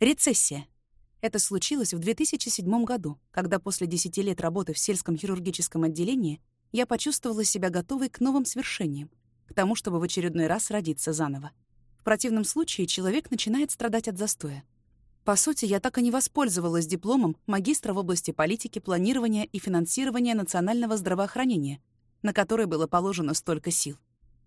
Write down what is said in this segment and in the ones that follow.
Рецессия. Это случилось в 2007 году, когда после 10 лет работы в сельском хирургическом отделении я почувствовала себя готовой к новым свершениям, к тому, чтобы в очередной раз родиться заново. В противном случае человек начинает страдать от застоя. По сути, я так и не воспользовалась дипломом магистра в области политики, планирования и финансирования национального здравоохранения, на который было положено столько сил.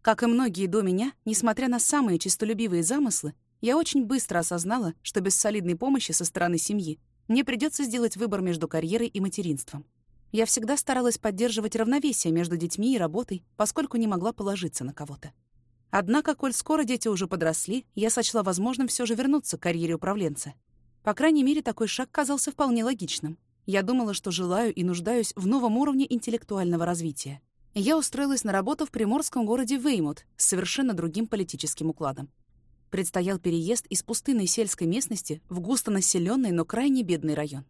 Как и многие до меня, несмотря на самые честолюбивые замыслы, я очень быстро осознала, что без солидной помощи со стороны семьи мне придется сделать выбор между карьерой и материнством. Я всегда старалась поддерживать равновесие между детьми и работой, поскольку не могла положиться на кого-то. Однако, коль скоро дети уже подросли, я сочла возможным все же вернуться к карьере управленца. По крайней мере, такой шаг казался вполне логичным. Я думала, что желаю и нуждаюсь в новом уровне интеллектуального развития. Я устроилась на работу в приморском городе Веймут с совершенно другим политическим укладом. Предстоял переезд из пустынной сельской местности в густонаселенный, но крайне бедный район.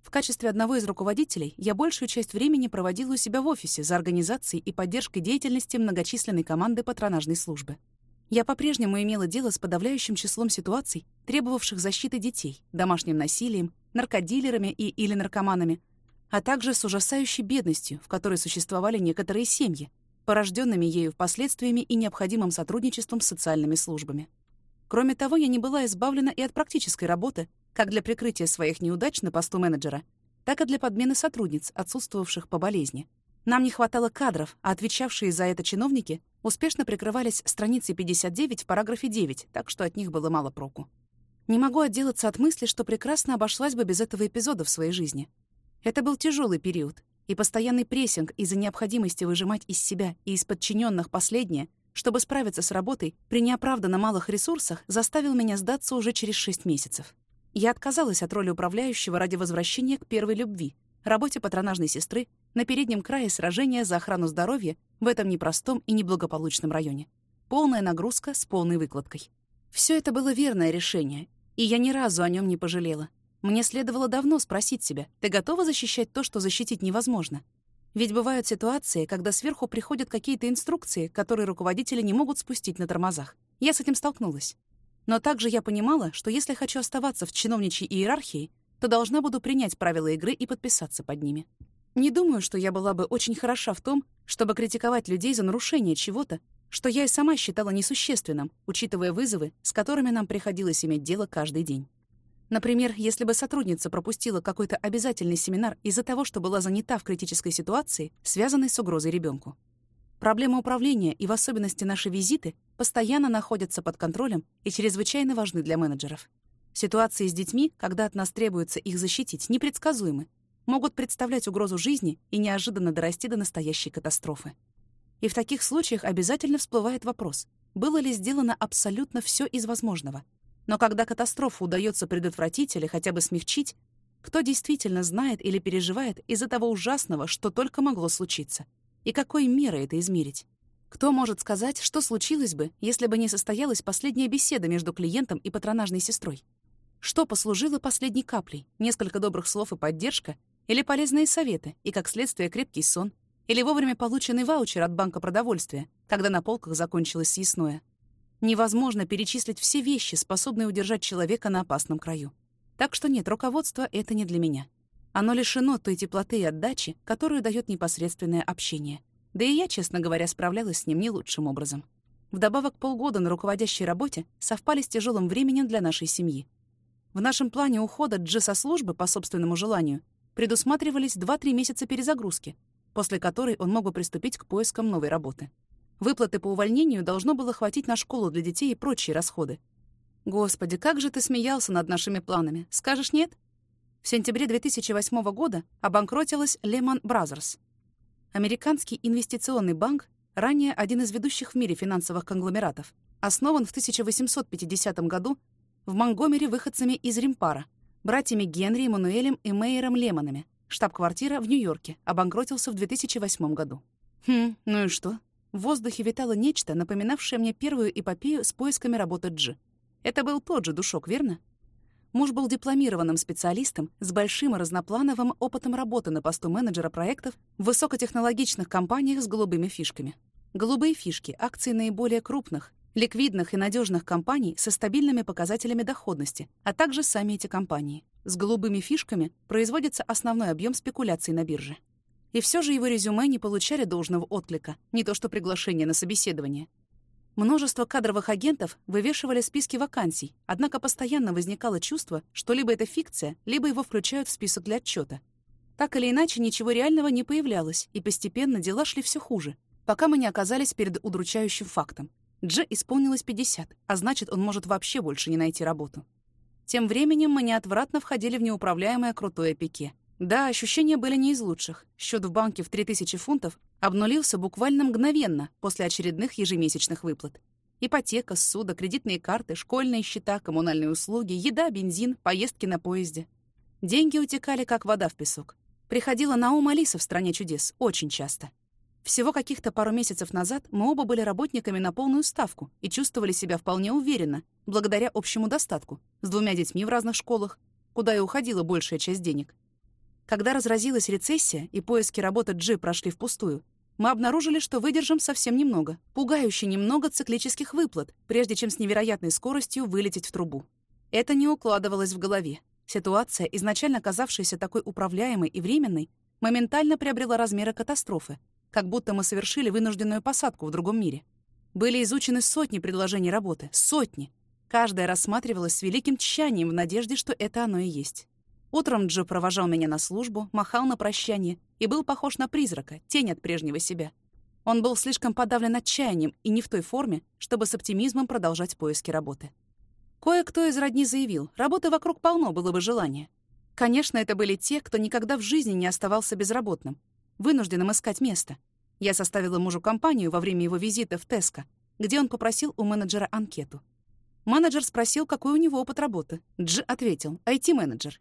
В качестве одного из руководителей я большую часть времени проводила у себя в офисе за организацией и поддержкой деятельности многочисленной команды патронажной службы. Я по-прежнему имела дело с подавляющим числом ситуаций, требовавших защиты детей, домашним насилием, наркодилерами и или наркоманами, а также с ужасающей бедностью, в которой существовали некоторые семьи, порожденными ею впоследствиями и необходимым сотрудничеством с социальными службами. Кроме того, я не была избавлена и от практической работы, как для прикрытия своих неудач на посту менеджера, так и для подмены сотрудниц, отсутствовавших по болезни. Нам не хватало кадров, а отвечавшие за это чиновники успешно прикрывались страницей 59 в параграфе 9, так что от них было мало проку. Не могу отделаться от мысли, что прекрасно обошлась бы без этого эпизода в своей жизни. Это был тяжелый период, и постоянный прессинг из-за необходимости выжимать из себя и из подчиненных последнее — чтобы справиться с работой при неоправданно малых ресурсах, заставил меня сдаться уже через шесть месяцев. Я отказалась от роли управляющего ради возвращения к первой любви, работе патронажной сестры на переднем крае сражения за охрану здоровья в этом непростом и неблагополучном районе. Полная нагрузка с полной выкладкой. Все это было верное решение, и я ни разу о нем не пожалела. Мне следовало давно спросить себя, ты готова защищать то, что защитить невозможно? Ведь бывают ситуации, когда сверху приходят какие-то инструкции, которые руководители не могут спустить на тормозах. Я с этим столкнулась. Но также я понимала, что если хочу оставаться в чиновничьей иерархии, то должна буду принять правила игры и подписаться под ними. Не думаю, что я была бы очень хороша в том, чтобы критиковать людей за нарушение чего-то, что я и сама считала несущественным, учитывая вызовы, с которыми нам приходилось иметь дело каждый день. Например, если бы сотрудница пропустила какой-то обязательный семинар из-за того, что была занята в критической ситуации, связанной с угрозой ребенку. Проблемы управления и в особенности наши визиты постоянно находятся под контролем и чрезвычайно важны для менеджеров. Ситуации с детьми, когда от нас требуется их защитить, непредсказуемы, могут представлять угрозу жизни и неожиданно дорасти до настоящей катастрофы. И в таких случаях обязательно всплывает вопрос, было ли сделано абсолютно все из возможного — но когда катастрофу удается предотвратить или хотя бы смягчить, кто действительно знает или переживает из-за того ужасного, что только могло случиться? И какой мерой это измерить? Кто может сказать, что случилось бы, если бы не состоялась последняя беседа между клиентом и патронажной сестрой? Что послужило последней каплей? Несколько добрых слов и поддержка? Или полезные советы и, как следствие, крепкий сон? Или вовремя полученный ваучер от банка продовольствия, когда на полках закончилось съестное? Невозможно перечислить все вещи, способные удержать человека на опасном краю. Так что нет, руководство — это не для меня. Оно лишено той теплоты и отдачи, которую дает непосредственное общение. Да и я, честно говоря, справлялась с ним не лучшим образом. Вдобавок, полгода на руководящей работе совпали с тяжелым временем для нашей семьи. В нашем плане ухода Джи со службы по собственному желанию предусматривались 2-3 месяца перезагрузки, после которой он мог бы приступить к поискам новой работы. Выплаты по увольнению должно было хватить на школу для детей и прочие расходы. Господи, как же ты смеялся над нашими планами. Скажешь нет? В сентябре 2008 года обанкротилась Lehman Brothers. Американский инвестиционный банк, ранее один из ведущих в мире финансовых конгломератов, основан в 1850 году в Монгомери выходцами из Римпара, братьями Генри, Эммануэлем и Мейером Лемонами. Штаб-квартира в Нью-Йорке обанкротился в 2008 году. Хм, ну и что? В воздухе витало нечто, напоминавшее мне первую эпопею с поисками работы Джи. Это был тот же душок, верно? Муж был дипломированным специалистом с большим и разноплановым опытом работы на посту менеджера проектов в высокотехнологичных компаниях с голубыми фишками. Голубые фишки — акции наиболее крупных Ликвидных и надежных компаний со стабильными показателями доходности, а также сами эти компании. С голубыми фишками производится основной объем спекуляций на бирже. И все же его резюме не получали должного отклика, не то что приглашение на собеседование. Множество кадровых агентов вывешивали списки вакансий, однако постоянно возникало чувство, что либо это фикция, либо его включают в список для отчета. Так или иначе, ничего реального не появлялось, и постепенно дела шли все хуже, пока мы не оказались перед удручающим фактом. Дж исполнилось 50, а значит, он может вообще больше не найти работу. Тем временем мы неотвратно входили в неуправляемое крутое пике. Да, ощущения были не из лучших. Счет в банке в 3000 фунтов обнулился буквально мгновенно после очередных ежемесячных выплат. Ипотека, ссуда, кредитные карты, школьные счета, коммунальные услуги, еда, бензин, поездки на поезде. Деньги утекали, как вода в песок. Приходила на ум Алиса в «Стране чудес» очень часто. Всего каких-то пару месяцев назад мы оба были работниками на полную ставку и чувствовали себя вполне уверенно, благодаря общему достатку, с двумя детьми в разных школах, куда и уходила большая часть денег. Когда разразилась рецессия и поиски работы Джи прошли впустую, мы обнаружили, что выдержим совсем немного, пугающе немного циклических выплат, прежде чем с невероятной скоростью вылететь в трубу. Это не укладывалось в голове. Ситуация, изначально казавшаяся такой управляемой и временной, моментально приобрела размеры катастрофы, как будто мы совершили вынужденную посадку в другом мире. Были изучены сотни предложений работы, сотни. Каждая рассматривалась с великим тщанием в надежде, что это оно и есть. Утром Джо провожал меня на службу, махал на прощание и был похож на призрака, тень от прежнего себя. Он был слишком подавлен отчаянием и не в той форме, чтобы с оптимизмом продолжать поиски работы. Кое-кто из родни заявил, работы вокруг полно, было бы желание. Конечно, это были те, кто никогда в жизни не оставался безработным, вынужденным искать место. Я составила мужу компанию во время его визита в Теско, где он попросил у менеджера анкету. Менеджер спросил, какой у него опыт работы. Дж ответил «IT-менеджер».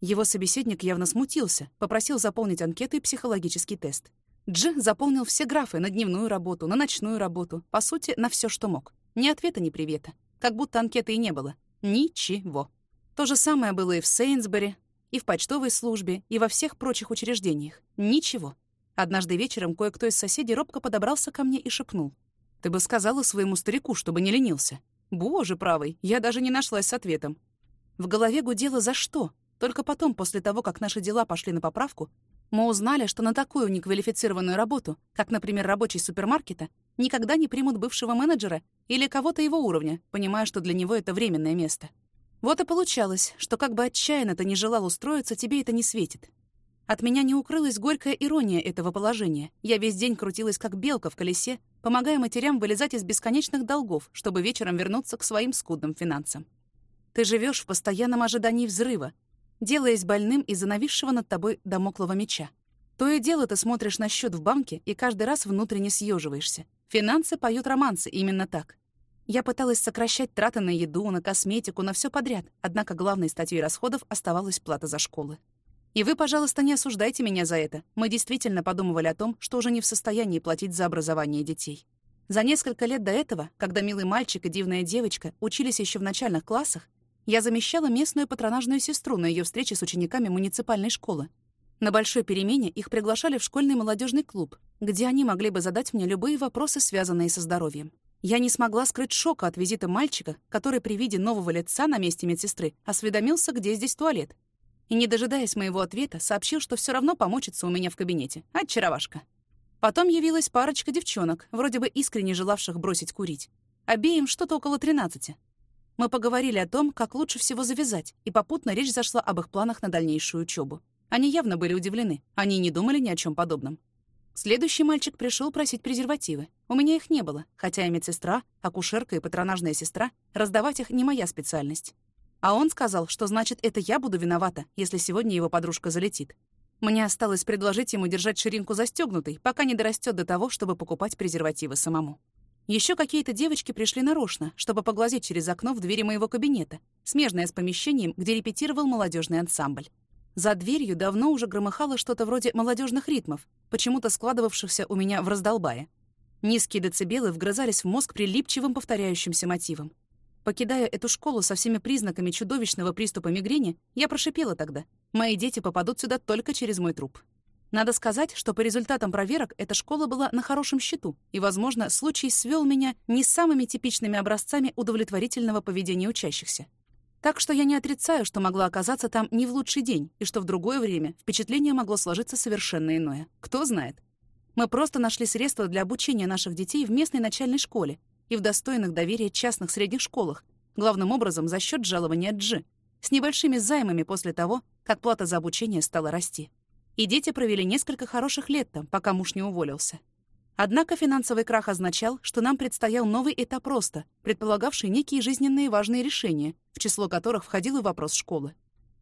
Его собеседник явно смутился, попросил заполнить анкету и психологический тест. Дж заполнил все графы на дневную работу, на ночную работу, по сути, на все, что мог. Ни ответа, ни привета. Как будто анкеты и не было. Ничего. То же самое было и в Сейнсбери, и в почтовой службе, и во всех прочих учреждениях. Ничего. Однажды вечером кое-кто из соседей робко подобрался ко мне и шепнул. «Ты бы сказала своему старику, чтобы не ленился». «Боже правый, я даже не нашлась с ответом». В голове гудело «за что?», только потом, после того, как наши дела пошли на поправку, мы узнали, что на такую неквалифицированную работу, как, например, рабочий супермаркета, никогда не примут бывшего менеджера или кого-то его уровня, понимая, что для него это временное место. Вот и получалось, что как бы отчаянно ты не желал устроиться, тебе это не светит. От меня не укрылась горькая ирония этого положения. Я весь день крутилась, как белка в колесе, помогая матерям вылезать из бесконечных долгов, чтобы вечером вернуться к своим скудным финансам. Ты живешь в постоянном ожидании взрыва, делаясь больным из-за нависшего над тобой домоклого меча. То и дело ты смотришь на счет в банке и каждый раз внутренне съеживаешься. Финансы поют романсы именно так. Я пыталась сокращать траты на еду, на косметику, на все подряд, однако главной статьей расходов оставалась плата за школы. И вы, пожалуйста, не осуждайте меня за это. Мы действительно подумывали о том, что уже не в состоянии платить за образование детей. За несколько лет до этого, когда милый мальчик и дивная девочка учились еще в начальных классах, я замещала местную патронажную сестру на ее встрече с учениками муниципальной школы. На большой перемене их приглашали в школьный молодежный клуб, где они могли бы задать мне любые вопросы, связанные со здоровьем. Я не смогла скрыть шока от визита мальчика, который при виде нового лица на месте медсестры осведомился, где здесь туалет. И, не дожидаясь моего ответа, сообщил, что все равно помочится у меня в кабинете. Очаровашка. Потом явилась парочка девчонок, вроде бы искренне желавших бросить курить. Обеим что-то около тринадцати. Мы поговорили о том, как лучше всего завязать, и попутно речь зашла об их планах на дальнейшую учебу. Они явно были удивлены. Они не думали ни о чем подобном. Следующий мальчик пришел просить презервативы. У меня их не было, хотя и медсестра, акушерка и патронажная сестра, раздавать их не моя специальность. А он сказал, что значит, это я буду виновата, если сегодня его подружка залетит. Мне осталось предложить ему держать ширинку застегнутой, пока не дорастет до того, чтобы покупать презервативы самому. Еще какие-то девочки пришли нарочно, чтобы поглазеть через окно в двери моего кабинета, смежное с помещением, где репетировал молодежный ансамбль. За дверью давно уже громыхало что-то вроде молодежных ритмов, почему-то складывавшихся у меня в раздолбае. Низкие децибелы вгрызались в мозг прилипчивым повторяющимся мотивом. Покидая эту школу со всеми признаками чудовищного приступа мигрени, я прошипела тогда. Мои дети попадут сюда только через мой труп. Надо сказать, что по результатам проверок эта школа была на хорошем счету, и, возможно, случай свел меня не с самыми типичными образцами удовлетворительного поведения учащихся. Так что я не отрицаю, что могла оказаться там не в лучший день, и что в другое время впечатление могло сложиться совершенно иное. Кто знает. Мы просто нашли средства для обучения наших детей в местной начальной школе и в достойных доверия частных средних школах, главным образом за счет жалования Джи, с небольшими займами после того, как плата за обучение стала расти. И дети провели несколько хороших лет там, пока муж не уволился. Однако финансовый крах означал, что нам предстоял новый этап роста, предполагавший некие жизненные важные решения, в число которых входил и вопрос школы.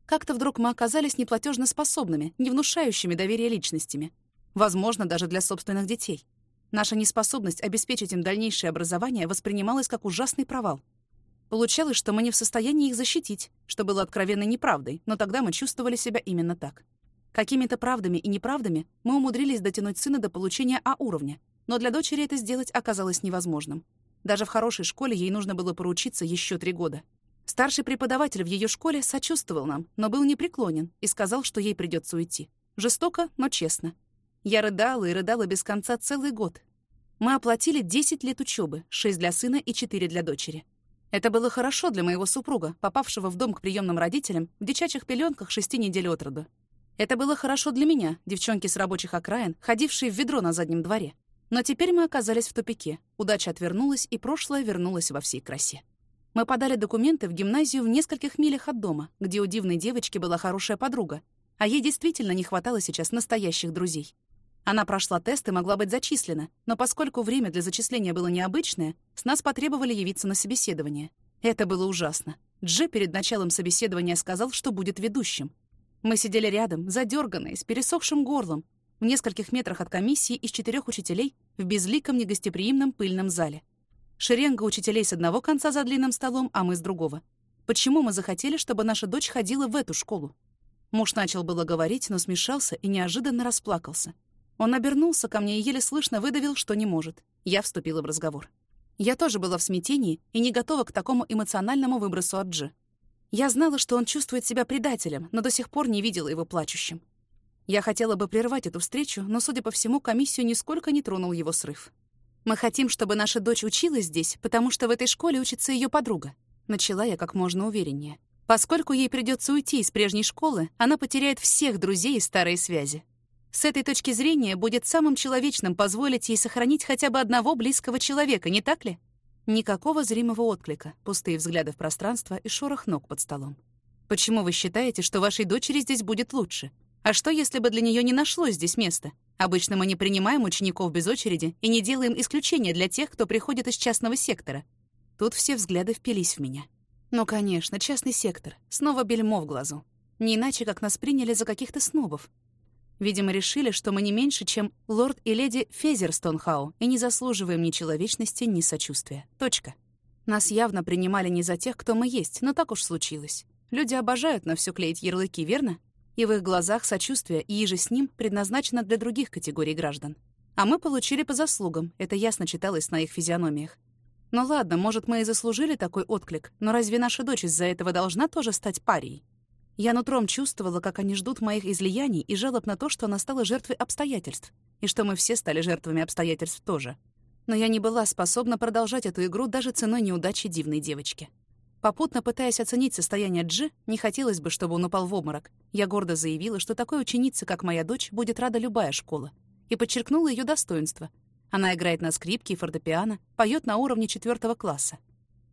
Как-то вдруг мы оказались неплатежноспособными, не внушающими доверия личностями. Возможно, даже для собственных детей. Наша неспособность обеспечить им дальнейшее образование воспринималась как ужасный провал. Получалось, что мы не в состоянии их защитить, что было откровенной неправдой, но тогда мы чувствовали себя именно так. Какими-то правдами и неправдами мы умудрились дотянуть сына до получения А-уровня, но для дочери это сделать оказалось невозможным. Даже в хорошей школе ей нужно было поручиться еще три года. Старший преподаватель в ее школе сочувствовал нам, но был непреклонен и сказал, что ей придется уйти. Жестоко, но честно. Я рыдала и рыдала без конца целый год. Мы оплатили 10 лет учебы, 6 для сына и 4 для дочери. Это было хорошо для моего супруга, попавшего в дом к приемным родителям в дичачих пеленках шести недель от роду. Это было хорошо для меня, девчонки с рабочих окраин, ходившие в ведро на заднем дворе. Но теперь мы оказались в тупике. Удача отвернулась, и прошлое вернулось во всей красе. Мы подали документы в гимназию в нескольких милях от дома, где у дивной девочки была хорошая подруга, а ей действительно не хватало сейчас настоящих друзей. Она прошла тест и могла быть зачислена, но поскольку время для зачисления было необычное, с нас потребовали явиться на собеседование. Это было ужасно. Дже перед началом собеседования сказал, что будет ведущим, мы сидели рядом, задерганные, с пересохшим горлом, в нескольких метрах от комиссии из четырех учителей в безликом негостеприимном пыльном зале. Шеренга учителей с одного конца за длинным столом, а мы с другого. Почему мы захотели, чтобы наша дочь ходила в эту школу? Муж начал было говорить, но смешался и неожиданно расплакался. Он обернулся ко мне и еле слышно выдавил, что не может. Я вступила в разговор. Я тоже была в смятении и не готова к такому эмоциональному выбросу от Джи. Я знала, что он чувствует себя предателем, но до сих пор не видела его плачущим. Я хотела бы прервать эту встречу, но, судя по всему, комиссию нисколько не тронул его срыв. «Мы хотим, чтобы наша дочь училась здесь, потому что в этой школе учится ее подруга», начала я как можно увереннее. Поскольку ей придется уйти из прежней школы, она потеряет всех друзей и старые связи. С этой точки зрения будет самым человечным позволить ей сохранить хотя бы одного близкого человека, не так ли? Никакого зримого отклика, пустые взгляды в пространство и шорох ног под столом. Почему вы считаете, что вашей дочери здесь будет лучше? А что, если бы для нее не нашлось здесь места? Обычно мы не принимаем учеников без очереди и не делаем исключения для тех, кто приходит из частного сектора. Тут все взгляды впились в меня. Ну, конечно, частный сектор. Снова бельмо в глазу. Не иначе, как нас приняли за каких-то снобов. Видимо, решили, что мы не меньше, чем лорд и леди Фезерстонхау и не заслуживаем ни человечности, ни сочувствия. Точка. Нас явно принимали не за тех, кто мы есть, но так уж случилось. Люди обожают на все клеить ярлыки, верно? И в их глазах сочувствие, и иже с ним, предназначено для других категорий граждан. А мы получили по заслугам, это ясно читалось на их физиономиях. Ну ладно, может, мы и заслужили такой отклик, но разве наша дочь из-за этого должна тоже стать парией? Я нутром чувствовала, как они ждут моих излияний и жалоб на то, что она стала жертвой обстоятельств, и что мы все стали жертвами обстоятельств тоже. Но я не была способна продолжать эту игру даже ценой неудачи дивной девочки. Попутно пытаясь оценить состояние Джи, не хотелось бы, чтобы он упал в обморок. Я гордо заявила, что такой ученице, как моя дочь, будет рада любая школа, и подчеркнула ее достоинство. Она играет на скрипке и фортепиано, поет на уровне четвертого класса.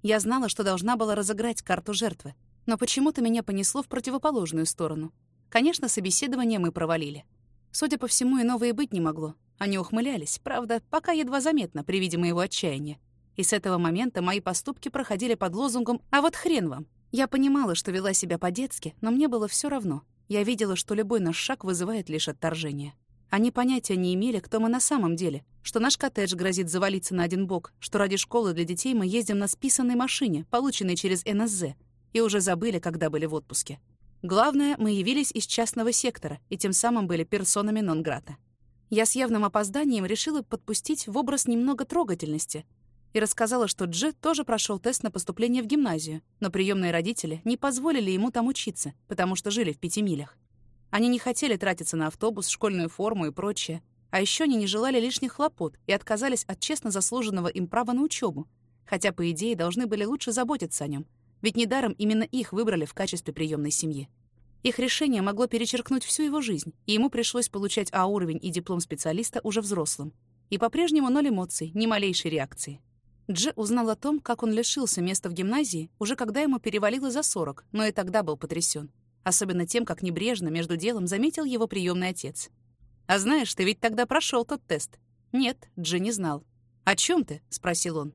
Я знала, что должна была разыграть карту жертвы, но почему-то меня понесло в противоположную сторону. Конечно, собеседование мы провалили. Судя по всему, и быть не могло. Они ухмылялись, правда, пока едва заметно при виде моего отчаяния. И с этого момента мои поступки проходили под лозунгом «А вот хрен вам!». Я понимала, что вела себя по-детски, но мне было все равно. Я видела, что любой наш шаг вызывает лишь отторжение. Они понятия не имели, кто мы на самом деле, что наш коттедж грозит завалиться на один бок, что ради школы для детей мы ездим на списанной машине, полученной через НСЗ, и уже забыли, когда были в отпуске. Главное, мы явились из частного сектора и тем самым были персонами нон-грата. Я с явным опозданием решила подпустить в образ немного трогательности и рассказала, что Джи тоже прошел тест на поступление в гимназию, но приемные родители не позволили ему там учиться, потому что жили в пяти милях. Они не хотели тратиться на автобус, школьную форму и прочее. А еще они не желали лишних хлопот и отказались от честно заслуженного им права на учебу, хотя, по идее, должны были лучше заботиться о нем, ведь недаром именно их выбрали в качестве приемной семьи. Их решение могло перечеркнуть всю его жизнь, и ему пришлось получать А-уровень и диплом специалиста уже взрослым. И по-прежнему ноль эмоций, ни малейшей реакции. Дж узнал о том, как он лишился места в гимназии, уже когда ему перевалило за 40, но и тогда был потрясен. Особенно тем, как небрежно между делом заметил его приемный отец. «А знаешь, ты ведь тогда прошел тот тест». «Нет», — Джи не знал. «О чем ты?» — спросил он.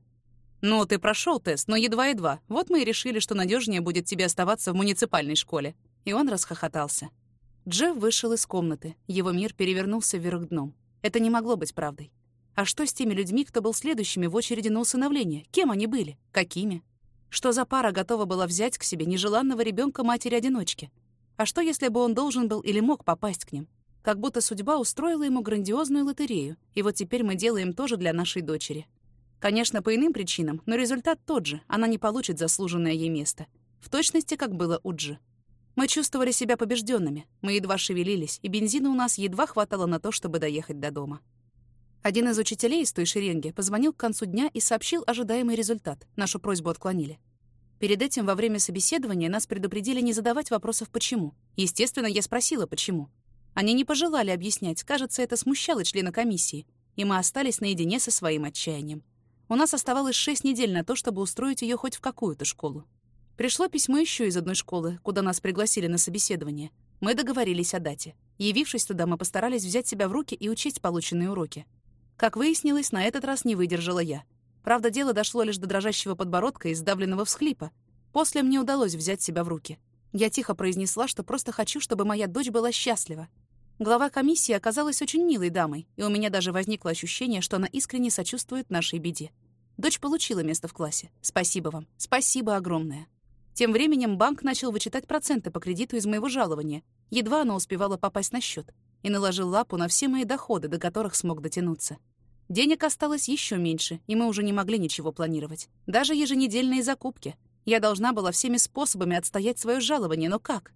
«Ну, ты прошел тест, но едва-едва. Вот мы и решили, что надежнее будет тебе оставаться в муниципальной школе». И он расхохотался. Джефф вышел из комнаты. Его мир перевернулся вверх дном. Это не могло быть правдой. А что с теми людьми, кто был следующими в очереди на усыновление? Кем они были? Какими? Что за пара готова была взять к себе нежеланного ребенка матери-одиночки? А что, если бы он должен был или мог попасть к ним? Как будто судьба устроила ему грандиозную лотерею, и вот теперь мы делаем тоже для нашей дочери. Конечно, по иным причинам, но результат тот же, она не получит заслуженное ей место. В точности, как было у Джи. Мы чувствовали себя побежденными, мы едва шевелились, и бензина у нас едва хватало на то, чтобы доехать до дома. Один из учителей из той шеренги позвонил к концу дня и сообщил ожидаемый результат. Нашу просьбу отклонили. Перед этим во время собеседования нас предупредили не задавать вопросов «почему?». Естественно, я спросила «почему?». Они не пожелали объяснять, кажется, это смущало члена комиссии, и мы остались наедине со своим отчаянием. У нас оставалось шесть недель на то, чтобы устроить ее хоть в какую-то школу. Пришло письмо еще из одной школы, куда нас пригласили на собеседование. Мы договорились о дате. Явившись туда, мы постарались взять себя в руки и учить полученные уроки. Как выяснилось, на этот раз не выдержала я. Правда, дело дошло лишь до дрожащего подбородка и сдавленного всхлипа. После мне удалось взять себя в руки. Я тихо произнесла, что просто хочу, чтобы моя дочь была счастлива. Глава комиссии оказалась очень милой дамой, и у меня даже возникло ощущение, что она искренне сочувствует нашей беде. Дочь получила место в классе. Спасибо вам. Спасибо огромное. Тем временем банк начал вычитать проценты по кредиту из моего жалования. Едва она успевала попасть на счет и наложил лапу на все мои доходы, до которых смог дотянуться. Денег осталось еще меньше, и мы уже не могли ничего планировать. Даже еженедельные закупки. Я должна была всеми способами отстоять свое жалование, но как?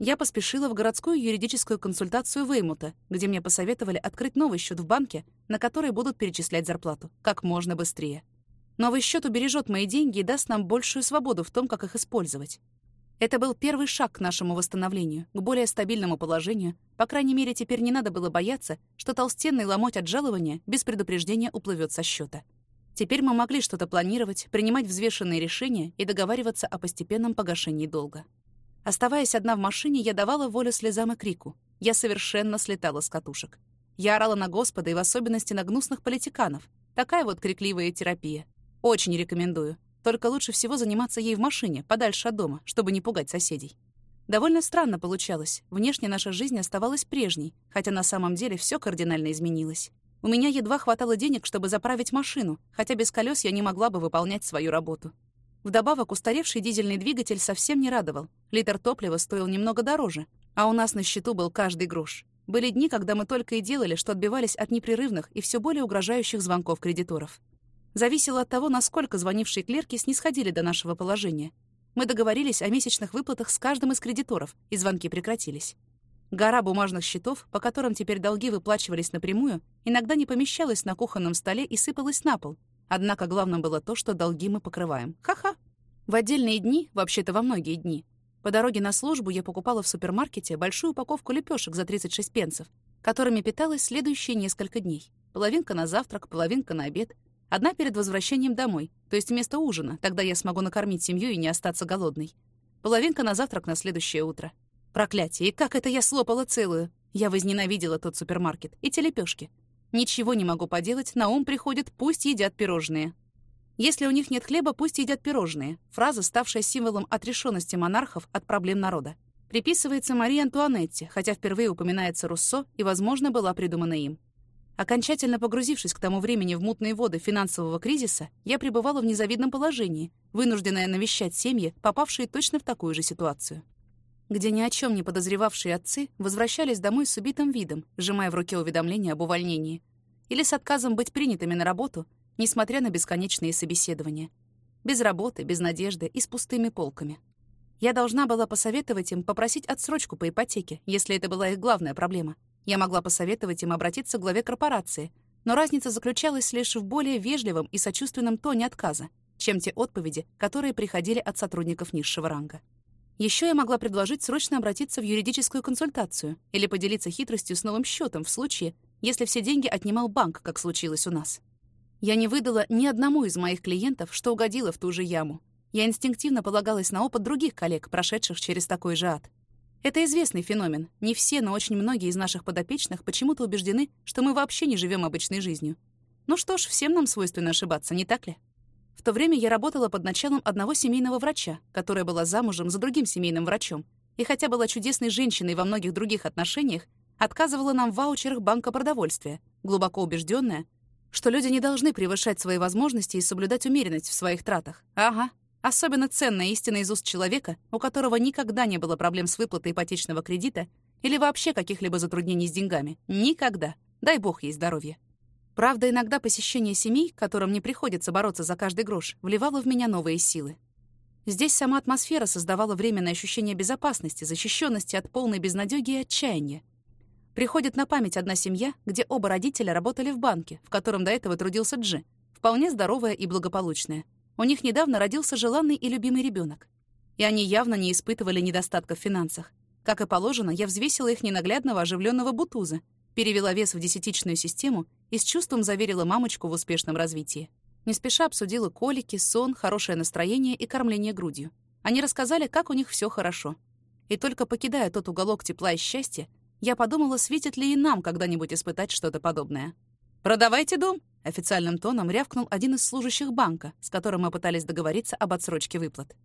Я поспешила в городскую юридическую консультацию Веймута, где мне посоветовали открыть новый счет в банке, на который будут перечислять зарплату, как можно быстрее. Новый счет убережет мои деньги и даст нам большую свободу в том, как их использовать. Это был первый шаг к нашему восстановлению, к более стабильному положению. По крайней мере, теперь не надо было бояться, что толстенный ломоть от жалования без предупреждения уплывет со счета. Теперь мы могли что-то планировать, принимать взвешенные решения и договариваться о постепенном погашении долга. Оставаясь одна в машине, я давала волю слезам и крику. Я совершенно слетала с катушек. Я орала на Господа и в особенности на гнусных политиканов. Такая вот крикливая терапия. Очень рекомендую. Только лучше всего заниматься ей в машине, подальше от дома, чтобы не пугать соседей. Довольно странно получалось. Внешне наша жизнь оставалась прежней, хотя на самом деле все кардинально изменилось. У меня едва хватало денег, чтобы заправить машину, хотя без колес я не могла бы выполнять свою работу. Вдобавок, устаревший дизельный двигатель совсем не радовал. Литр топлива стоил немного дороже, а у нас на счету был каждый грош. Были дни, когда мы только и делали, что отбивались от непрерывных и все более угрожающих звонков кредиторов зависело от того, насколько звонившие клерки снисходили до нашего положения. Мы договорились о месячных выплатах с каждым из кредиторов, и звонки прекратились. Гора бумажных счетов, по которым теперь долги выплачивались напрямую, иногда не помещалась на кухонном столе и сыпалась на пол. Однако главным было то, что долги мы покрываем. Ха-ха! В отдельные дни, вообще-то во многие дни, по дороге на службу я покупала в супермаркете большую упаковку лепешек за 36 пенсов, которыми питалась следующие несколько дней. Половинка на завтрак, половинка на обед, Одна перед возвращением домой, то есть вместо ужина, тогда я смогу накормить семью и не остаться голодной. Половинка на завтрак на следующее утро. Проклятие, и как это я слопала целую? Я возненавидела тот супермаркет и те лепёшки. Ничего не могу поделать, на ум приходит «пусть едят пирожные». Если у них нет хлеба, пусть едят пирожные. Фраза, ставшая символом отрешенности монархов от проблем народа. Приписывается Марии Антуанетте, хотя впервые упоминается Руссо и, возможно, была придумана им. Окончательно погрузившись к тому времени в мутные воды финансового кризиса, я пребывала в незавидном положении, вынужденная навещать семьи, попавшие точно в такую же ситуацию. Где ни о чем не подозревавшие отцы возвращались домой с убитым видом, сжимая в руке уведомление об увольнении, или с отказом быть принятыми на работу, несмотря на бесконечные собеседования. Без работы, без надежды и с пустыми полками. Я должна была посоветовать им попросить отсрочку по ипотеке, если это была их главная проблема. Я могла посоветовать им обратиться к главе корпорации, но разница заключалась лишь в более вежливом и сочувственном тоне отказа, чем те отповеди, которые приходили от сотрудников низшего ранга. Еще я могла предложить срочно обратиться в юридическую консультацию или поделиться хитростью с новым счетом в случае, если все деньги отнимал банк, как случилось у нас. Я не выдала ни одному из моих клиентов, что угодила в ту же яму. Я инстинктивно полагалась на опыт других коллег, прошедших через такой же ад. Это известный феномен. Не все, но очень многие из наших подопечных почему-то убеждены, что мы вообще не живем обычной жизнью. Ну что ж, всем нам свойственно ошибаться, не так ли? В то время я работала под началом одного семейного врача, которая была замужем за другим семейным врачом, и хотя была чудесной женщиной во многих других отношениях, отказывала нам в ваучерах банка продовольствия, глубоко убежденная, что люди не должны превышать свои возможности и соблюдать умеренность в своих тратах. Ага, Особенно ценная истина из уст человека, у которого никогда не было проблем с выплатой ипотечного кредита или вообще каких-либо затруднений с деньгами. Никогда. Дай бог ей здоровье. Правда, иногда посещение семей, которым не приходится бороться за каждый грош, вливало в меня новые силы. Здесь сама атмосфера создавала временное ощущение безопасности, защищенности от полной безнадёги и отчаяния. Приходит на память одна семья, где оба родителя работали в банке, в котором до этого трудился Джи, вполне здоровая и благополучная. У них недавно родился желанный и любимый ребенок. И они явно не испытывали недостатка в финансах. Как и положено, я взвесила их ненаглядного оживленного бутуза, перевела вес в десятичную систему и с чувством заверила мамочку в успешном развитии. Не спеша обсудила колики, сон, хорошее настроение и кормление грудью. Они рассказали, как у них все хорошо. И только покидая тот уголок тепла и счастья, я подумала, светит ли и нам когда-нибудь испытать что-то подобное. «Продавайте дом!» — официальным тоном рявкнул один из служащих банка, с которым мы пытались договориться об отсрочке выплат.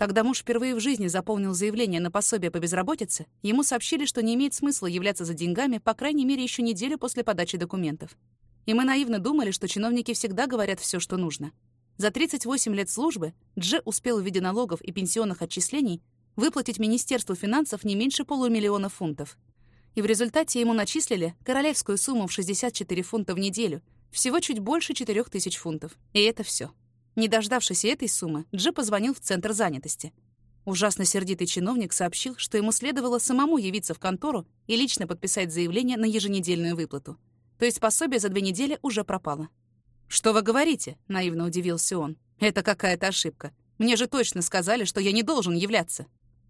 Когда муж впервые в жизни заполнил заявление на пособие по безработице, ему сообщили, что не имеет смысла являться за деньгами, по крайней мере, еще неделю после подачи документов. И мы наивно думали, что чиновники всегда говорят все, что нужно. За 38 лет службы Дже успел в виде налогов и пенсионных отчислений выплатить Министерству финансов не меньше полумиллиона фунтов — и в результате ему начислили королевскую сумму в 64 фунта в неделю, всего чуть больше 4000 фунтов. И это все. Не дождавшись этой суммы, Джи позвонил в Центр занятости. Ужасно сердитый чиновник сообщил, что ему следовало самому явиться в контору и лично подписать заявление на еженедельную выплату. То есть пособие за две недели уже пропало. «Что вы говорите?» — наивно удивился он. «Это какая-то ошибка. Мне же точно сказали, что я не должен являться».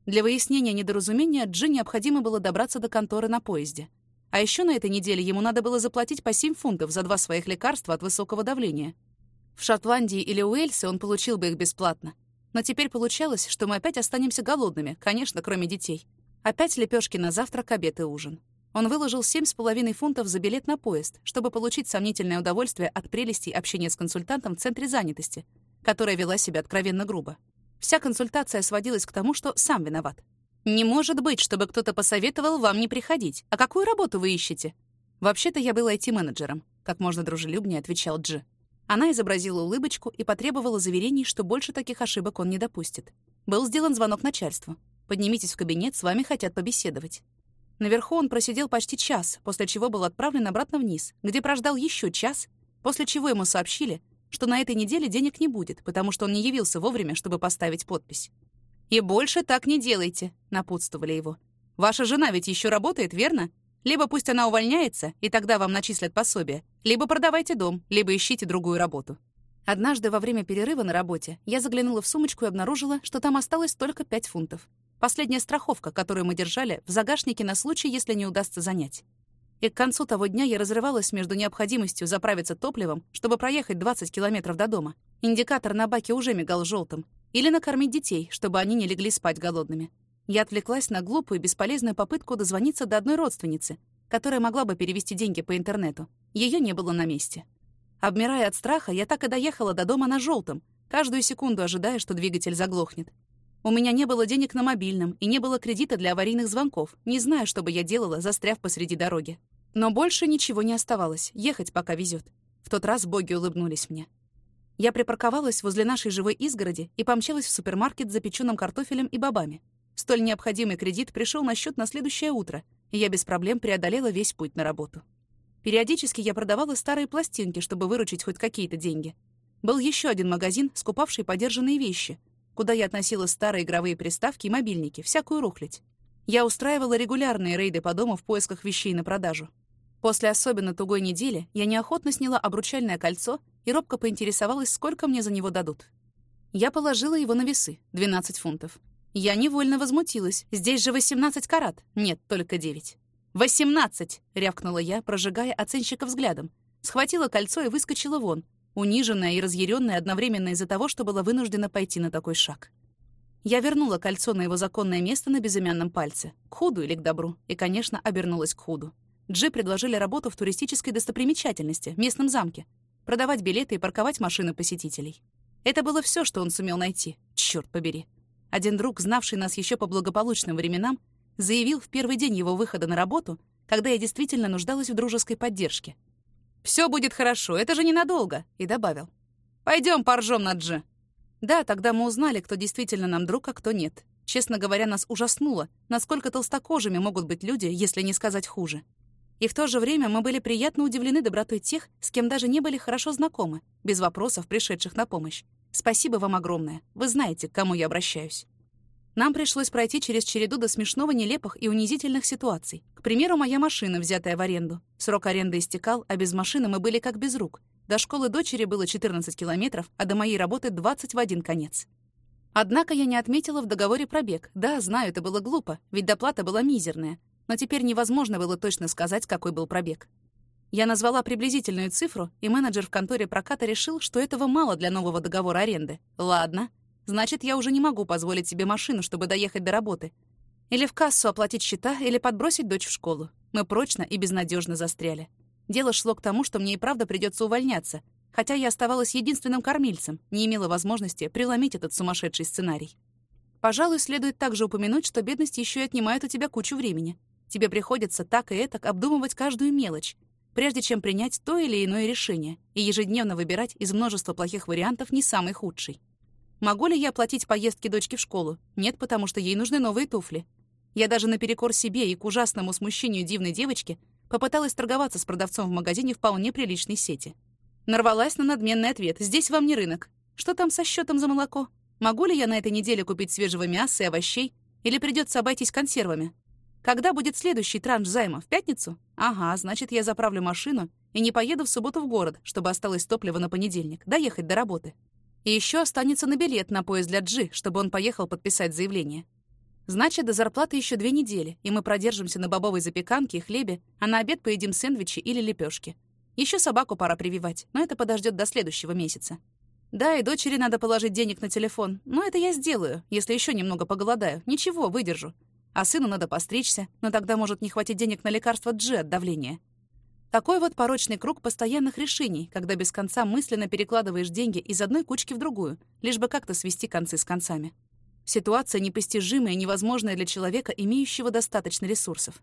Для выяснения недоразумения Джи необходимо было добраться до конторы на поезде. А еще на этой неделе ему надо было заплатить по 7 фунтов за два своих лекарства от высокого давления. В Шотландии или Уэльсе он получил бы их бесплатно. Но теперь получалось, что мы опять останемся голодными, конечно, кроме детей. Опять лепешки на завтрак, обед и ужин. Он выложил семь с половиной фунтов за билет на поезд, чтобы получить сомнительное удовольствие от прелестей общения с консультантом в центре занятости, которая вела себя откровенно грубо. Вся консультация сводилась к тому, что сам виноват. «Не может быть, чтобы кто-то посоветовал вам не приходить. А какую работу вы ищете?» «Вообще-то я был IT-менеджером», — как можно дружелюбнее отвечал Джи. Она изобразила улыбочку и потребовала заверений, что больше таких ошибок он не допустит. Был сделан звонок начальству. «Поднимитесь в кабинет, с вами хотят побеседовать». Наверху он просидел почти час, после чего был отправлен обратно вниз, где прождал еще час, после чего ему сообщили, что на этой неделе денег не будет, потому что он не явился вовремя, чтобы поставить подпись. «И больше так не делайте», — напутствовали его. «Ваша жена ведь еще работает, верно? Либо пусть она увольняется, и тогда вам начислят пособие, либо продавайте дом, либо ищите другую работу». Однажды во время перерыва на работе я заглянула в сумочку и обнаружила, что там осталось только 5 фунтов. Последняя страховка, которую мы держали в загашнике на случай, если не удастся занять. И к концу того дня я разрывалась между необходимостью заправиться топливом, чтобы проехать 20 километров до дома. Индикатор на баке уже мигал желтым. Или накормить детей, чтобы они не легли спать голодными. Я отвлеклась на глупую бесполезную попытку дозвониться до одной родственницы, которая могла бы перевести деньги по интернету. Ее не было на месте. Обмирая от страха, я так и доехала до дома на желтом, каждую секунду ожидая, что двигатель заглохнет. У меня не было денег на мобильном и не было кредита для аварийных звонков, не знаю, что бы я делала, застряв посреди дороги. Но больше ничего не оставалось, ехать пока везет. В тот раз боги улыбнулись мне. Я припарковалась возле нашей живой изгороди и помчалась в супермаркет за печеным картофелем и бобами. Столь необходимый кредит пришел на счет на следующее утро, и я без проблем преодолела весь путь на работу. Периодически я продавала старые пластинки, чтобы выручить хоть какие-то деньги. Был еще один магазин, скупавший подержанные вещи, куда я относила старые игровые приставки и мобильники, всякую рухлядь. Я устраивала регулярные рейды по дому в поисках вещей на продажу. После особенно тугой недели я неохотно сняла обручальное кольцо и робко поинтересовалась, сколько мне за него дадут. Я положила его на весы — 12 фунтов. Я невольно возмутилась. Здесь же 18 карат. Нет, только 9. «Восемнадцать!» — рявкнула я, прожигая оценщика взглядом. Схватила кольцо и выскочила вон, униженная и разъяренная одновременно из-за того, что была вынуждена пойти на такой шаг. Я вернула кольцо на его законное место на безымянном пальце. К худу или к добру. И, конечно, обернулась к худу. Джи предложили работу в туристической достопримечательности, местном замке. Продавать билеты и парковать машины посетителей. Это было все, что он сумел найти. Черт побери. Один друг, знавший нас еще по благополучным временам, заявил в первый день его выхода на работу, когда я действительно нуждалась в дружеской поддержке. «Все будет хорошо, это же ненадолго», и добавил. «Пойдем поржем на Джи». Да, тогда мы узнали, кто действительно нам друг, а кто нет. Честно говоря, нас ужаснуло, насколько толстокожими могут быть люди, если не сказать хуже. И в то же время мы были приятно удивлены добротой тех, с кем даже не были хорошо знакомы, без вопросов, пришедших на помощь. Спасибо вам огромное. Вы знаете, к кому я обращаюсь. Нам пришлось пройти через череду до смешного нелепых и унизительных ситуаций. К примеру, моя машина, взятая в аренду. Срок аренды истекал, а без машины мы были как без рук. До школы дочери было 14 километров, а до моей работы 20 в один конец. Однако я не отметила в договоре пробег. Да, знаю, это было глупо, ведь доплата была мизерная. Но теперь невозможно было точно сказать, какой был пробег. Я назвала приблизительную цифру, и менеджер в конторе проката решил, что этого мало для нового договора аренды. Ладно, Значит, я уже не могу позволить себе машину, чтобы доехать до работы. Или в кассу оплатить счета, или подбросить дочь в школу. Мы прочно и безнадежно застряли. Дело шло к тому, что мне и правда придется увольняться, хотя я оставалась единственным кормильцем, не имела возможности преломить этот сумасшедший сценарий. Пожалуй, следует также упомянуть, что бедность еще и отнимает у тебя кучу времени. Тебе приходится так и этак обдумывать каждую мелочь, прежде чем принять то или иное решение, и ежедневно выбирать из множества плохих вариантов не самый худший. Могу ли я оплатить поездки дочки в школу? Нет, потому что ей нужны новые туфли. Я даже наперекор себе и к ужасному смущению дивной девочки попыталась торговаться с продавцом в магазине вполне приличной сети. Нарвалась на надменный ответ. «Здесь вам не рынок. Что там со счетом за молоко? Могу ли я на этой неделе купить свежего мяса и овощей? Или придется обойтись консервами? Когда будет следующий транш займа? В пятницу? Ага, значит, я заправлю машину и не поеду в субботу в город, чтобы осталось топливо на понедельник, доехать до работы. И еще останется на билет на поезд для Джи, чтобы он поехал подписать заявление. Значит, до зарплаты еще две недели, и мы продержимся на бобовой запеканке и хлебе, а на обед поедим сэндвичи или лепешки. Еще собаку пора прививать, но это подождет до следующего месяца. Да, и дочери надо положить денег на телефон, но это я сделаю, если еще немного поголодаю. Ничего, выдержу. А сыну надо постричься, но тогда может не хватить денег на лекарство Джи от давления. Такой вот порочный круг постоянных решений, когда без конца мысленно перекладываешь деньги из одной кучки в другую, лишь бы как-то свести концы с концами. Ситуация непостижимая и невозможная для человека, имеющего достаточно ресурсов.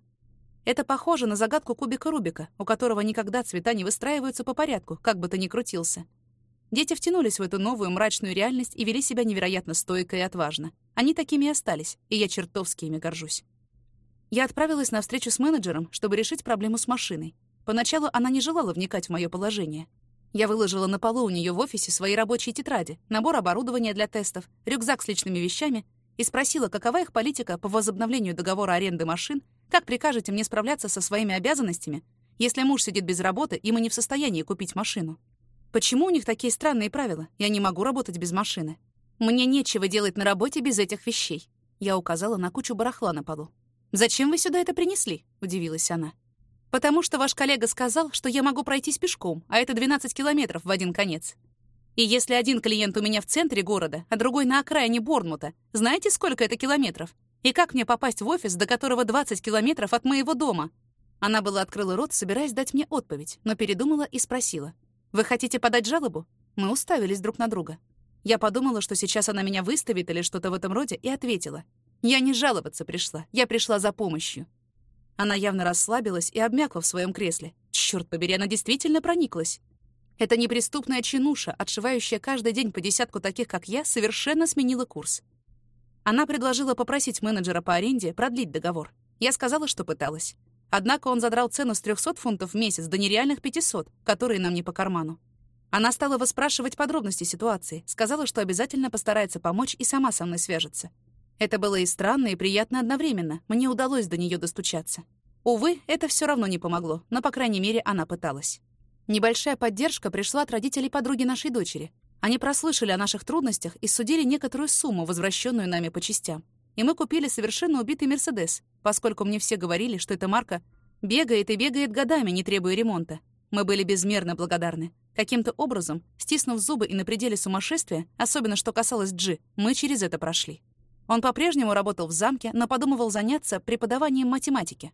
Это похоже на загадку кубика Рубика, у которого никогда цвета не выстраиваются по порядку, как бы то ни крутился. Дети втянулись в эту новую мрачную реальность и вели себя невероятно стойко и отважно. Они такими и остались, и я чертовски ими горжусь. Я отправилась на встречу с менеджером, чтобы решить проблему с машиной. Поначалу она не желала вникать в мое положение. Я выложила на полу у нее в офисе свои рабочие тетради, набор оборудования для тестов, рюкзак с личными вещами и спросила, какова их политика по возобновлению договора аренды машин, как прикажете мне справляться со своими обязанностями, если муж сидит без работы, и мы не в состоянии купить машину. Почему у них такие странные правила? Я не могу работать без машины. Мне нечего делать на работе без этих вещей. Я указала на кучу барахла на полу. «Зачем вы сюда это принесли?» — удивилась она. Потому что ваш коллега сказал, что я могу пройтись пешком, а это 12 километров в один конец. И если один клиент у меня в центре города, а другой на окраине Борнмута, знаете, сколько это километров? И как мне попасть в офис, до которого 20 километров от моего дома? Она была открыла рот, собираясь дать мне отповедь, но передумала и спросила. «Вы хотите подать жалобу?» Мы уставились друг на друга. Я подумала, что сейчас она меня выставит или что-то в этом роде, и ответила. «Я не жаловаться пришла, я пришла за помощью. Она явно расслабилась и обмякла в своем кресле. Черт побери, она действительно прониклась. Эта неприступная чинуша, отшивающая каждый день по десятку таких, как я, совершенно сменила курс. Она предложила попросить менеджера по аренде продлить договор. Я сказала, что пыталась. Однако он задрал цену с 300 фунтов в месяц до нереальных 500, которые нам не по карману. Она стала выспрашивать подробности ситуации, сказала, что обязательно постарается помочь и сама со мной свяжется. Это было и странно, и приятно одновременно. Мне удалось до нее достучаться. Увы, это все равно не помогло, но, по крайней мере, она пыталась. Небольшая поддержка пришла от родителей подруги нашей дочери. Они прослышали о наших трудностях и судили некоторую сумму, возвращенную нами по частям. И мы купили совершенно убитый «Мерседес», поскольку мне все говорили, что эта марка бегает и бегает годами, не требуя ремонта. Мы были безмерно благодарны. Каким-то образом, стиснув зубы и на пределе сумасшествия, особенно что касалось Джи, мы через это прошли. Он по-прежнему работал в замке, но подумывал заняться преподаванием математики.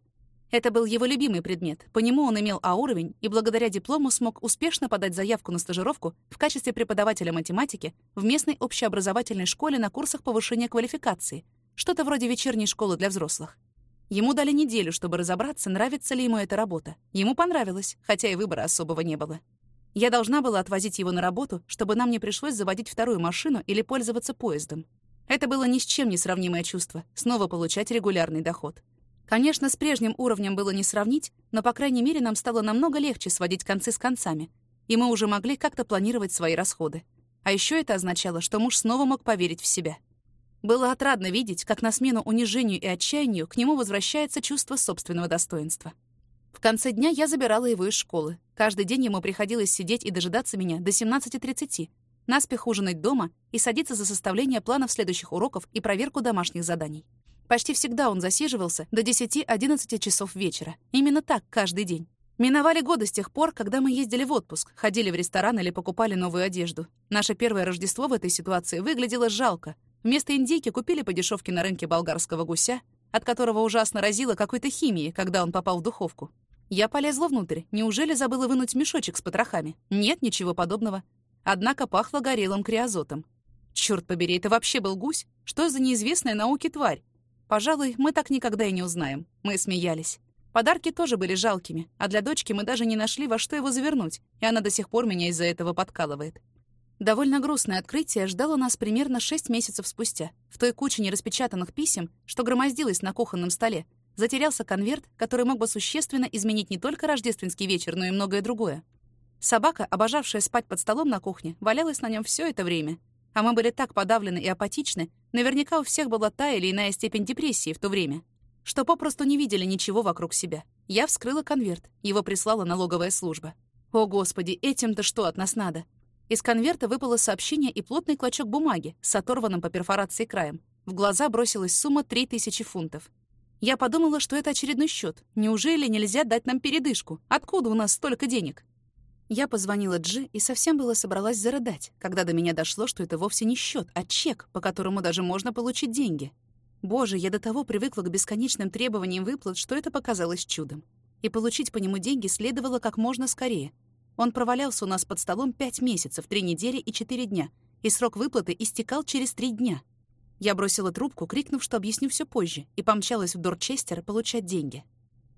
Это был его любимый предмет, по нему он имел А-уровень и благодаря диплому смог успешно подать заявку на стажировку в качестве преподавателя математики в местной общеобразовательной школе на курсах повышения квалификации, что-то вроде вечерней школы для взрослых. Ему дали неделю, чтобы разобраться, нравится ли ему эта работа. Ему понравилось, хотя и выбора особого не было. Я должна была отвозить его на работу, чтобы нам не пришлось заводить вторую машину или пользоваться поездом. Это было ни с чем не сравнимое чувство — снова получать регулярный доход. Конечно, с прежним уровнем было не сравнить, но, по крайней мере, нам стало намного легче сводить концы с концами, и мы уже могли как-то планировать свои расходы. А еще это означало, что муж снова мог поверить в себя. Было отрадно видеть, как на смену унижению и отчаянию к нему возвращается чувство собственного достоинства. В конце дня я забирала его из школы. Каждый день ему приходилось сидеть и дожидаться меня до 17.30, наспех ужинать дома и садиться за составление планов следующих уроков и проверку домашних заданий. Почти всегда он засиживался до 10-11 часов вечера. Именно так каждый день. Миновали годы с тех пор, когда мы ездили в отпуск, ходили в ресторан или покупали новую одежду. Наше первое Рождество в этой ситуации выглядело жалко. Вместо индейки купили по дешевке на рынке болгарского гуся, от которого ужасно разило какой-то химией, когда он попал в духовку. Я полезла внутрь. Неужели забыла вынуть мешочек с потрохами? Нет, ничего подобного. Однако пахло горелым криозотом. Черт побери, это вообще был гусь? Что за неизвестная науке тварь? Пожалуй, мы так никогда и не узнаем. Мы смеялись. Подарки тоже были жалкими, а для дочки мы даже не нашли, во что его завернуть, и она до сих пор меня из-за этого подкалывает. Довольно грустное открытие ждало нас примерно шесть месяцев спустя. В той куче нераспечатанных писем, что громоздилось на кухонном столе, затерялся конверт, который мог бы существенно изменить не только рождественский вечер, но и многое другое. Собака, обожавшая спать под столом на кухне, валялась на нем все это время, а мы были так подавлены и апатичны, наверняка у всех была та или иная степень депрессии в то время, что попросту не видели ничего вокруг себя. Я вскрыла конверт, его прислала налоговая служба. О, Господи, этим-то что от нас надо? Из конверта выпало сообщение и плотный клочок бумаги с оторванным по перфорации краем. В глаза бросилась сумма 3000 фунтов. Я подумала, что это очередной счет. Неужели нельзя дать нам передышку? Откуда у нас столько денег? Я позвонила Джи и совсем было собралась зарыдать, когда до меня дошло, что это вовсе не счет, а чек, по которому даже можно получить деньги. Боже, я до того привыкла к бесконечным требованиям выплат, что это показалось чудом. И получить по нему деньги следовало как можно скорее. Он провалялся у нас под столом пять месяцев, три недели и четыре дня, и срок выплаты истекал через три дня. Я бросила трубку, крикнув, что объясню все позже, и помчалась в Дорчестер получать деньги.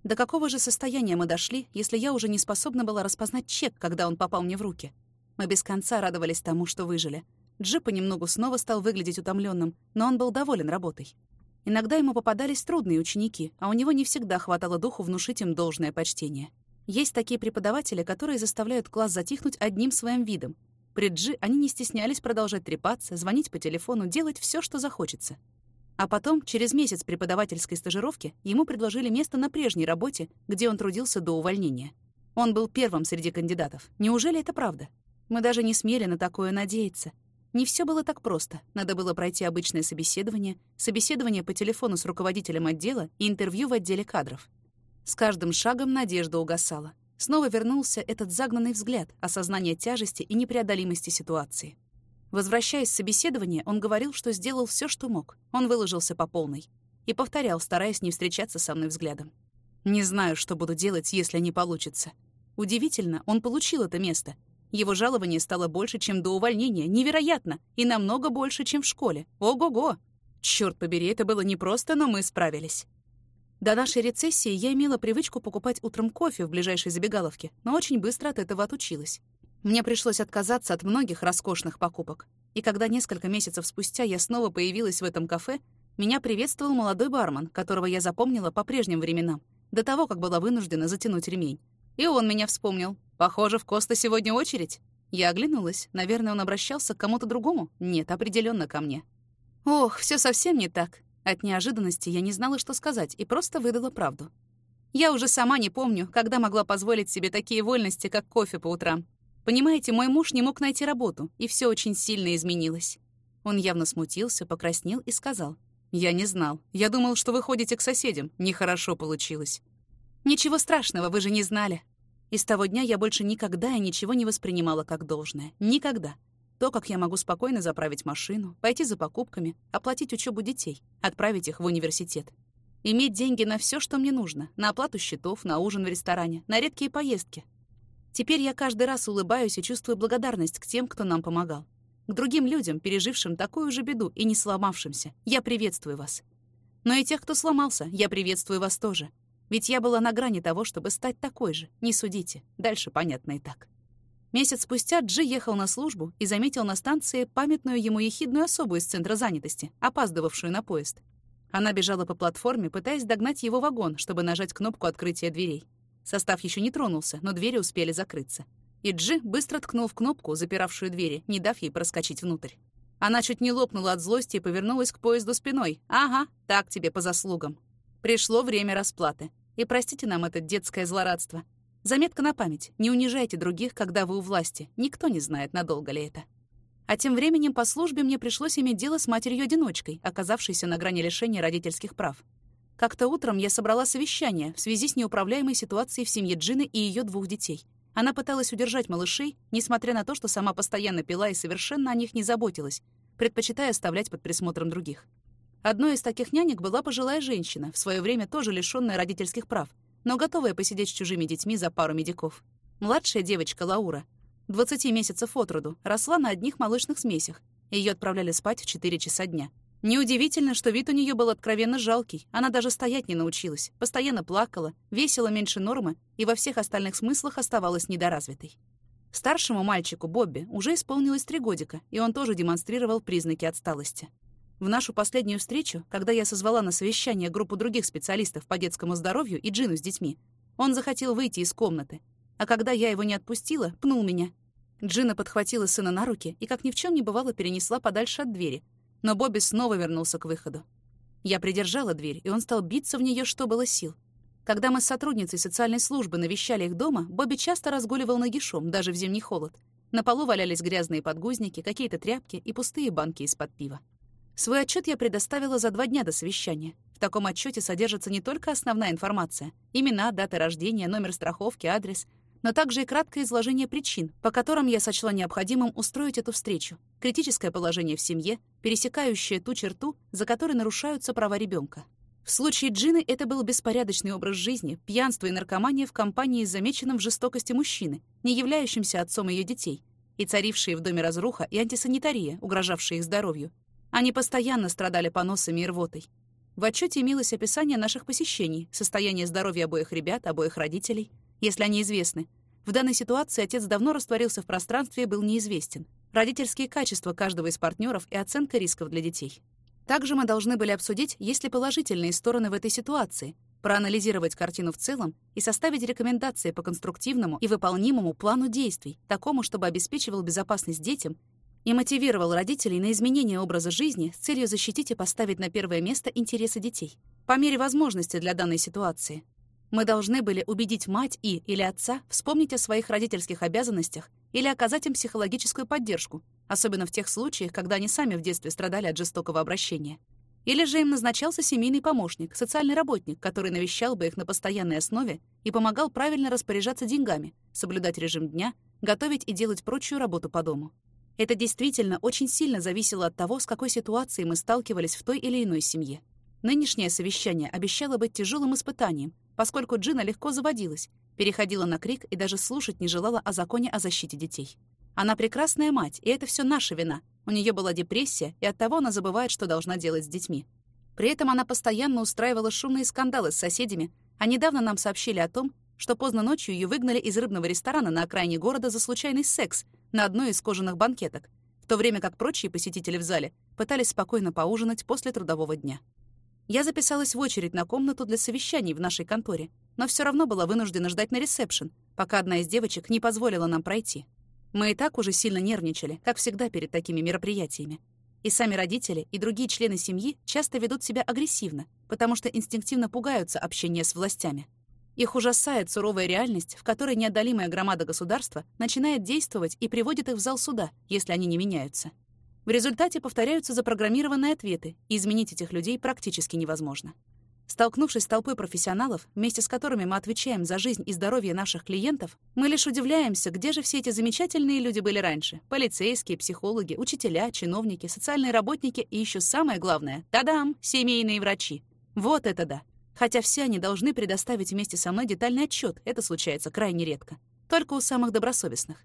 До какого же состояния мы дошли, если я уже не способна была распознать чек, когда он попал мне в руки? Мы без конца радовались тому, что выжили. Джи понемногу снова стал выглядеть утомленным, но он был доволен работой. Иногда ему попадались трудные ученики, а у него не всегда хватало духу внушить им должное почтение. Есть такие преподаватели, которые заставляют класс затихнуть одним своим видом. При Джи они не стеснялись продолжать трепаться, звонить по телефону, делать все, что захочется. А потом, через месяц преподавательской стажировки, ему предложили место на прежней работе, где он трудился до увольнения. Он был первым среди кандидатов. Неужели это правда? Мы даже не смели на такое надеяться. Не все было так просто. Надо было пройти обычное собеседование, собеседование по телефону с руководителем отдела и интервью в отделе кадров. С каждым шагом надежда угасала. Снова вернулся этот загнанный взгляд, осознание тяжести и непреодолимости ситуации. Возвращаясь с собеседования, он говорил, что сделал все, что мог. Он выложился по полной. И повторял, стараясь не встречаться со мной взглядом. «Не знаю, что буду делать, если не получится». Удивительно, он получил это место. Его жалование стало больше, чем до увольнения. Невероятно! И намного больше, чем в школе. Ого-го! Черт побери, это было непросто, но мы справились. До нашей рецессии я имела привычку покупать утром кофе в ближайшей забегаловке, но очень быстро от этого отучилась. Мне пришлось отказаться от многих роскошных покупок. И когда несколько месяцев спустя я снова появилась в этом кафе, меня приветствовал молодой бармен, которого я запомнила по прежним временам, до того, как была вынуждена затянуть ремень. И он меня вспомнил. «Похоже, в Коста сегодня очередь». Я оглянулась. Наверное, он обращался к кому-то другому? Нет, определенно ко мне. Ох, все совсем не так. От неожиданности я не знала, что сказать, и просто выдала правду. Я уже сама не помню, когда могла позволить себе такие вольности, как кофе по утрам. Понимаете, мой муж не мог найти работу, и все очень сильно изменилось. Он явно смутился, покраснел и сказал. «Я не знал. Я думал, что вы ходите к соседям. Нехорошо получилось». «Ничего страшного, вы же не знали». И с того дня я больше никогда и ничего не воспринимала как должное. Никогда. То, как я могу спокойно заправить машину, пойти за покупками, оплатить учебу детей, отправить их в университет. Иметь деньги на все, что мне нужно, на оплату счетов, на ужин в ресторане, на редкие поездки. Теперь я каждый раз улыбаюсь и чувствую благодарность к тем, кто нам помогал. К другим людям, пережившим такую же беду и не сломавшимся, я приветствую вас. Но и тех, кто сломался, я приветствую вас тоже. Ведь я была на грани того, чтобы стать такой же. Не судите. Дальше понятно и так. Месяц спустя Джи ехал на службу и заметил на станции памятную ему ехидную особу из центра занятости, опаздывавшую на поезд. Она бежала по платформе, пытаясь догнать его вагон, чтобы нажать кнопку открытия дверей. Состав еще не тронулся, но двери успели закрыться. И Джи быстро ткнул в кнопку, запиравшую двери, не дав ей проскочить внутрь. Она чуть не лопнула от злости и повернулась к поезду спиной. «Ага, так тебе по заслугам. Пришло время расплаты. И простите нам это детское злорадство. Заметка на память. Не унижайте других, когда вы у власти. Никто не знает, надолго ли это. А тем временем по службе мне пришлось иметь дело с матерью-одиночкой, оказавшейся на грани лишения родительских прав. Как-то утром я собрала совещание в связи с неуправляемой ситуацией в семье Джины и ее двух детей. Она пыталась удержать малышей, несмотря на то, что сама постоянно пила и совершенно о них не заботилась, предпочитая оставлять под присмотром других. Одной из таких нянек была пожилая женщина, в свое время тоже лишённая родительских прав, но готовая посидеть с чужими детьми за пару медиков. Младшая девочка Лаура, 20 месяцев от роду, росла на одних молочных смесях. Ее отправляли спать в 4 часа дня. Неудивительно, что вид у нее был откровенно жалкий. Она даже стоять не научилась, постоянно плакала, весила меньше нормы и во всех остальных смыслах оставалась недоразвитой. Старшему мальчику, Бобби, уже исполнилось три годика, и он тоже демонстрировал признаки отсталости. В нашу последнюю встречу, когда я созвала на совещание группу других специалистов по детскому здоровью и Джину с детьми, он захотел выйти из комнаты. А когда я его не отпустила, пнул меня. Джина подхватила сына на руки и, как ни в чем не бывало, перенесла подальше от двери. Но Бобби снова вернулся к выходу. Я придержала дверь, и он стал биться в нее, что было сил. Когда мы с сотрудницей социальной службы навещали их дома, Бобби часто разгуливал нагишом, даже в зимний холод. На полу валялись грязные подгузники, какие-то тряпки и пустые банки из-под пива. Свой отчет я предоставила за два дня до совещания. В таком отчете содержится не только основная информация — имена, даты рождения, номер страховки, адрес, но также и краткое изложение причин, по которым я сочла необходимым устроить эту встречу, критическое положение в семье, пересекающее ту черту, за которой нарушаются права ребенка. В случае Джины это был беспорядочный образ жизни, пьянство и наркомания в компании с замеченным в жестокости мужчины, не являющимся отцом ее детей, и царившие в доме разруха и антисанитария, угрожавшие их здоровью, они постоянно страдали поносами и рвотой. В отчете имелось описание наших посещений, состояние здоровья обоих ребят, обоих родителей, если они известны. В данной ситуации отец давно растворился в пространстве и был неизвестен. Родительские качества каждого из партнеров и оценка рисков для детей. Также мы должны были обсудить, есть ли положительные стороны в этой ситуации, проанализировать картину в целом и составить рекомендации по конструктивному и выполнимому плану действий, такому, чтобы обеспечивал безопасность детям и мотивировал родителей на изменение образа жизни с целью защитить и поставить на первое место интересы детей. По мере возможности для данной ситуации. Мы должны были убедить мать и или отца вспомнить о своих родительских обязанностях или оказать им психологическую поддержку, особенно в тех случаях, когда они сами в детстве страдали от жестокого обращения. Или же им назначался семейный помощник, социальный работник, который навещал бы их на постоянной основе и помогал правильно распоряжаться деньгами, соблюдать режим дня, готовить и делать прочую работу по дому. Это действительно очень сильно зависело от того, с какой ситуацией мы сталкивались в той или иной семье. Нынешнее совещание обещало быть тяжелым испытанием, поскольку Джина легко заводилась, переходила на крик и даже слушать не желала о законе о защите детей. Она прекрасная мать, и это все наша вина. У нее была депрессия, и оттого она забывает, что должна делать с детьми. При этом она постоянно устраивала шумные скандалы с соседями, а недавно нам сообщили о том, что поздно ночью ее выгнали из рыбного ресторана на окраине города за случайный секс на одной из кожаных банкеток, в то время как прочие посетители в зале пытались спокойно поужинать после трудового дня. Я записалась в очередь на комнату для совещаний в нашей конторе, но все равно была вынуждена ждать на ресепшн, пока одна из девочек не позволила нам пройти. Мы и так уже сильно нервничали, как всегда перед такими мероприятиями. И сами родители, и другие члены семьи часто ведут себя агрессивно, потому что инстинктивно пугаются общения с властями. Их ужасает суровая реальность, в которой неодолимая громада государства начинает действовать и приводит их в зал суда, если они не меняются. В результате повторяются запрограммированные ответы, и изменить этих людей практически невозможно. Столкнувшись с толпой профессионалов, вместе с которыми мы отвечаем за жизнь и здоровье наших клиентов, мы лишь удивляемся, где же все эти замечательные люди были раньше. Полицейские, психологи, учителя, чиновники, социальные работники и еще самое главное — тадам, семейные врачи. Вот это да. Хотя все они должны предоставить вместе со мной детальный отчет, это случается крайне редко. Только у самых добросовестных.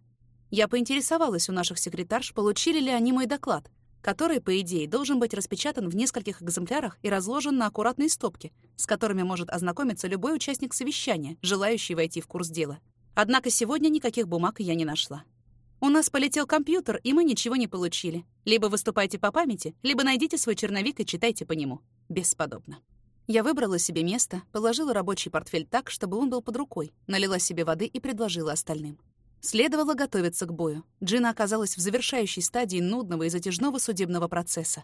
Я поинтересовалась у наших секретарш, получили ли они мой доклад, который, по идее, должен быть распечатан в нескольких экземплярах и разложен на аккуратные стопки, с которыми может ознакомиться любой участник совещания, желающий войти в курс дела. Однако сегодня никаких бумаг я не нашла. У нас полетел компьютер, и мы ничего не получили. Либо выступайте по памяти, либо найдите свой черновик и читайте по нему. Бесподобно. Я выбрала себе место, положила рабочий портфель так, чтобы он был под рукой, налила себе воды и предложила остальным. Следовало готовиться к бою. Джина оказалась в завершающей стадии нудного и затяжного судебного процесса.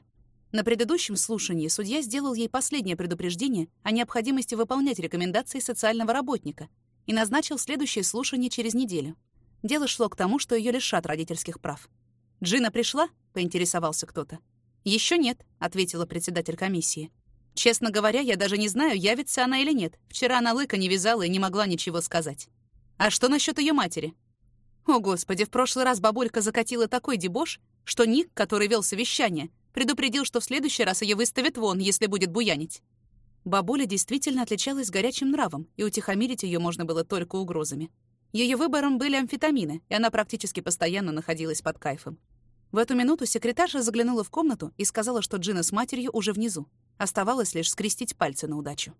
На предыдущем слушании судья сделал ей последнее предупреждение о необходимости выполнять рекомендации социального работника и назначил следующее слушание через неделю. Дело шло к тому, что ее лишат родительских прав. «Джина пришла?» — поинтересовался кто-то. Еще нет», — ответила председатель комиссии. «Честно говоря, я даже не знаю, явится она или нет. Вчера она лыка не вязала и не могла ничего сказать». «А что насчет ее матери?» О, Господи, в прошлый раз бабулька закатила такой дебош, что Ник, который вел совещание, предупредил, что в следующий раз ее выставят вон, если будет буянить. Бабуля действительно отличалась горячим нравом, и утихомирить ее можно было только угрозами. Ее выбором были амфетамины, и она практически постоянно находилась под кайфом. В эту минуту секретарша заглянула в комнату и сказала, что Джина с матерью уже внизу. Оставалось лишь скрестить пальцы на удачу.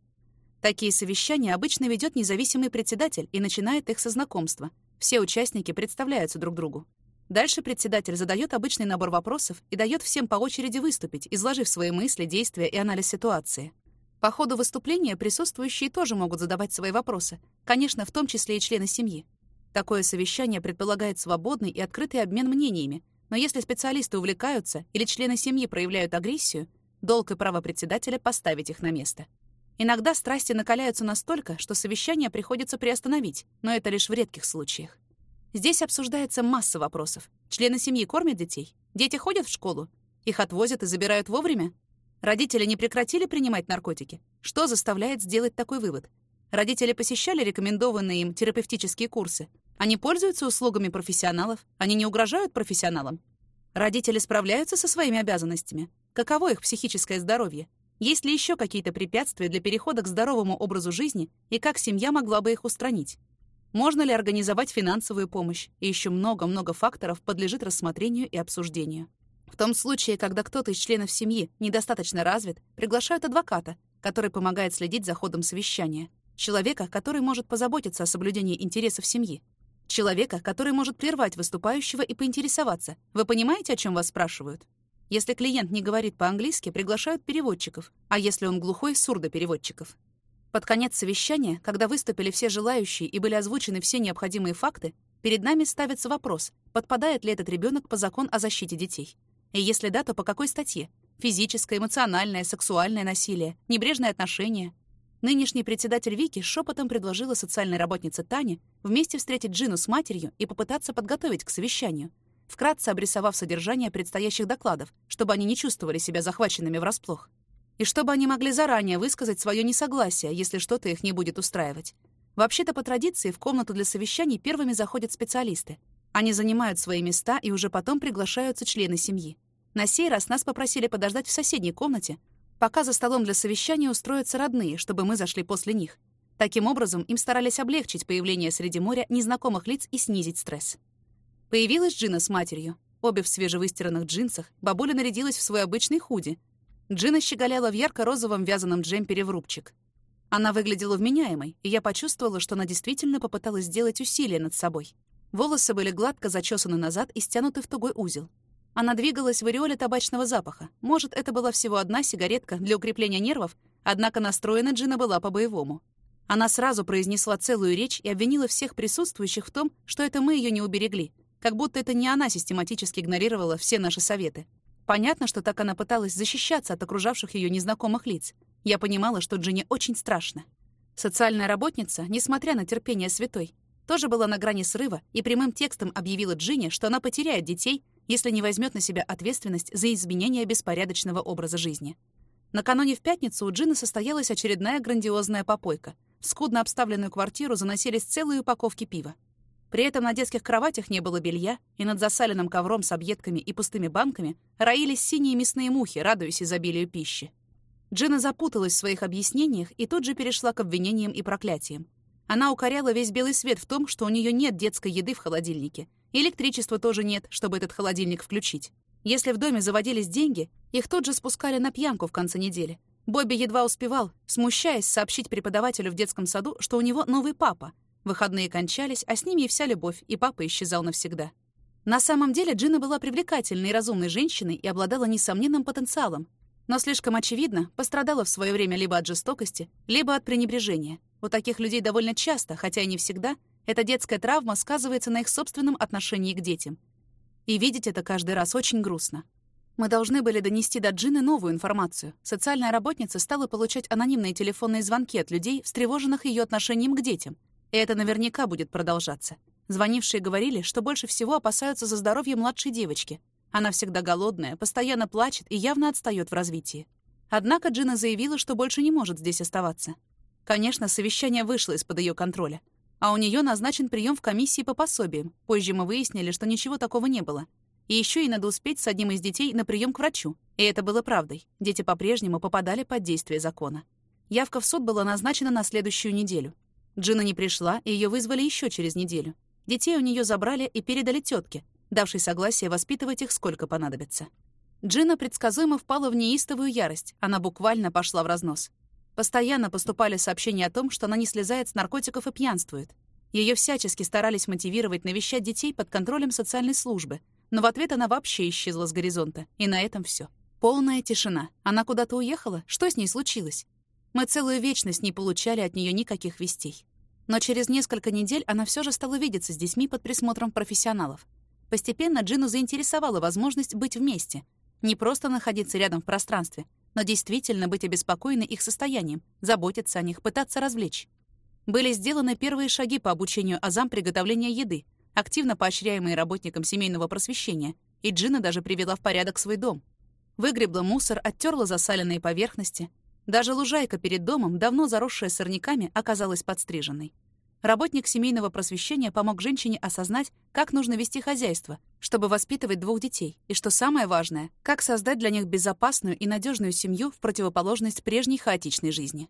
Такие совещания обычно ведет независимый председатель и начинает их со знакомства, все участники представляются друг другу. Дальше председатель задает обычный набор вопросов и дает всем по очереди выступить, изложив свои мысли, действия и анализ ситуации. По ходу выступления присутствующие тоже могут задавать свои вопросы, конечно, в том числе и члены семьи. Такое совещание предполагает свободный и открытый обмен мнениями, но если специалисты увлекаются или члены семьи проявляют агрессию, долг и право председателя поставить их на место. Иногда страсти накаляются настолько, что совещание приходится приостановить, но это лишь в редких случаях. Здесь обсуждается масса вопросов. Члены семьи кормят детей? Дети ходят в школу? Их отвозят и забирают вовремя? Родители не прекратили принимать наркотики? Что заставляет сделать такой вывод? Родители посещали рекомендованные им терапевтические курсы? Они пользуются услугами профессионалов? Они не угрожают профессионалам? Родители справляются со своими обязанностями? Каково их психическое здоровье? Есть ли еще какие-то препятствия для перехода к здоровому образу жизни и как семья могла бы их устранить? Можно ли организовать финансовую помощь? И еще много-много факторов подлежит рассмотрению и обсуждению. В том случае, когда кто-то из членов семьи недостаточно развит, приглашают адвоката, который помогает следить за ходом совещания. Человека, который может позаботиться о соблюдении интересов семьи. Человека, который может прервать выступающего и поинтересоваться. Вы понимаете, о чем вас спрашивают? Если клиент не говорит по-английски, приглашают переводчиков, а если он глухой — сурдопереводчиков. Под конец совещания, когда выступили все желающие и были озвучены все необходимые факты, перед нами ставится вопрос, подпадает ли этот ребенок по закону о защите детей. И если да, то по какой статье? Физическое, эмоциональное, сексуальное насилие, небрежное отношение. Нынешний председатель Вики шепотом предложила социальной работнице Тане вместе встретить Джину с матерью и попытаться подготовить к совещанию — вкратце обрисовав содержание предстоящих докладов, чтобы они не чувствовали себя захваченными врасплох. И чтобы они могли заранее высказать свое несогласие, если что-то их не будет устраивать. Вообще-то, по традиции, в комнату для совещаний первыми заходят специалисты. Они занимают свои места, и уже потом приглашаются члены семьи. На сей раз нас попросили подождать в соседней комнате, пока за столом для совещания устроятся родные, чтобы мы зашли после них. Таким образом, им старались облегчить появление среди моря незнакомых лиц и снизить стресс. Появилась Джина с матерью. Обе в свежевыстиранных джинсах, бабуля нарядилась в свой обычный худи. Джина щеголяла в ярко-розовом вязаном джемпере в рубчик. Она выглядела вменяемой, и я почувствовала, что она действительно попыталась сделать усилие над собой. Волосы были гладко зачесаны назад и стянуты в тугой узел. Она двигалась в ореоле табачного запаха. Может, это была всего одна сигаретка для укрепления нервов, однако настроена Джина была по-боевому. Она сразу произнесла целую речь и обвинила всех присутствующих в том, что это мы ее не уберегли — как будто это не она систематически игнорировала все наши советы. Понятно, что так она пыталась защищаться от окружавших ее незнакомых лиц. Я понимала, что Джинни очень страшно. Социальная работница, несмотря на терпение святой, тоже была на грани срыва и прямым текстом объявила Джинни, что она потеряет детей, если не возьмет на себя ответственность за изменение беспорядочного образа жизни. Накануне в пятницу у Джины состоялась очередная грандиозная попойка. В скудно обставленную квартиру заносились целые упаковки пива. При этом на детских кроватях не было белья, и над засаленным ковром с объедками и пустыми банками роились синие мясные мухи, радуясь изобилию пищи. Джина запуталась в своих объяснениях и тут же перешла к обвинениям и проклятиям. Она укоряла весь белый свет в том, что у нее нет детской еды в холодильнике. Электричества тоже нет, чтобы этот холодильник включить. Если в доме заводились деньги, их тут же спускали на пьянку в конце недели. Бобби едва успевал, смущаясь, сообщить преподавателю в детском саду, что у него новый папа. Выходные кончались, а с ними и вся любовь, и папа исчезал навсегда. На самом деле Джина была привлекательной и разумной женщиной и обладала несомненным потенциалом, но слишком очевидно пострадала в свое время либо от жестокости, либо от пренебрежения. У таких людей довольно часто, хотя и не всегда, эта детская травма сказывается на их собственном отношении к детям. И видеть это каждый раз очень грустно. Мы должны были донести до Джины новую информацию. Социальная работница стала получать анонимные телефонные звонки от людей, встревоженных ее отношением к детям. И это наверняка будет продолжаться. Звонившие говорили, что больше всего опасаются за здоровье младшей девочки. Она всегда голодная, постоянно плачет и явно отстает в развитии. Однако Джина заявила, что больше не может здесь оставаться. Конечно, совещание вышло из-под ее контроля. А у нее назначен прием в комиссии по пособиям. Позже мы выяснили, что ничего такого не было. И еще и надо успеть с одним из детей на прием к врачу. И это было правдой. Дети по-прежнему попадали под действие закона. Явка в суд была назначена на следующую неделю. Джина не пришла, и ее вызвали еще через неделю. Детей у нее забрали и передали тетке, давшей согласие воспитывать их сколько понадобится. Джина предсказуемо впала в неистовую ярость. Она буквально пошла в разнос. Постоянно поступали сообщения о том, что она не слезает с наркотиков и пьянствует. Ее всячески старались мотивировать навещать детей под контролем социальной службы, но в ответ она вообще исчезла с горизонта. И на этом все. Полная тишина. Она куда-то уехала? Что с ней случилось? Мы целую вечность не получали от нее никаких вестей. Но через несколько недель она все же стала видеться с детьми под присмотром профессионалов. Постепенно Джину заинтересовала возможность быть вместе. Не просто находиться рядом в пространстве, но действительно быть обеспокоены их состоянием, заботиться о них, пытаться развлечь. Были сделаны первые шаги по обучению азам приготовления еды, активно поощряемые работникам семейного просвещения, и Джина даже привела в порядок свой дом. Выгребла мусор, оттерла засаленные поверхности. Даже лужайка перед домом, давно заросшая сорняками, оказалась подстриженной. Работник семейного просвещения помог женщине осознать, как нужно вести хозяйство, чтобы воспитывать двух детей, и, что самое важное, как создать для них безопасную и надежную семью в противоположность прежней хаотичной жизни.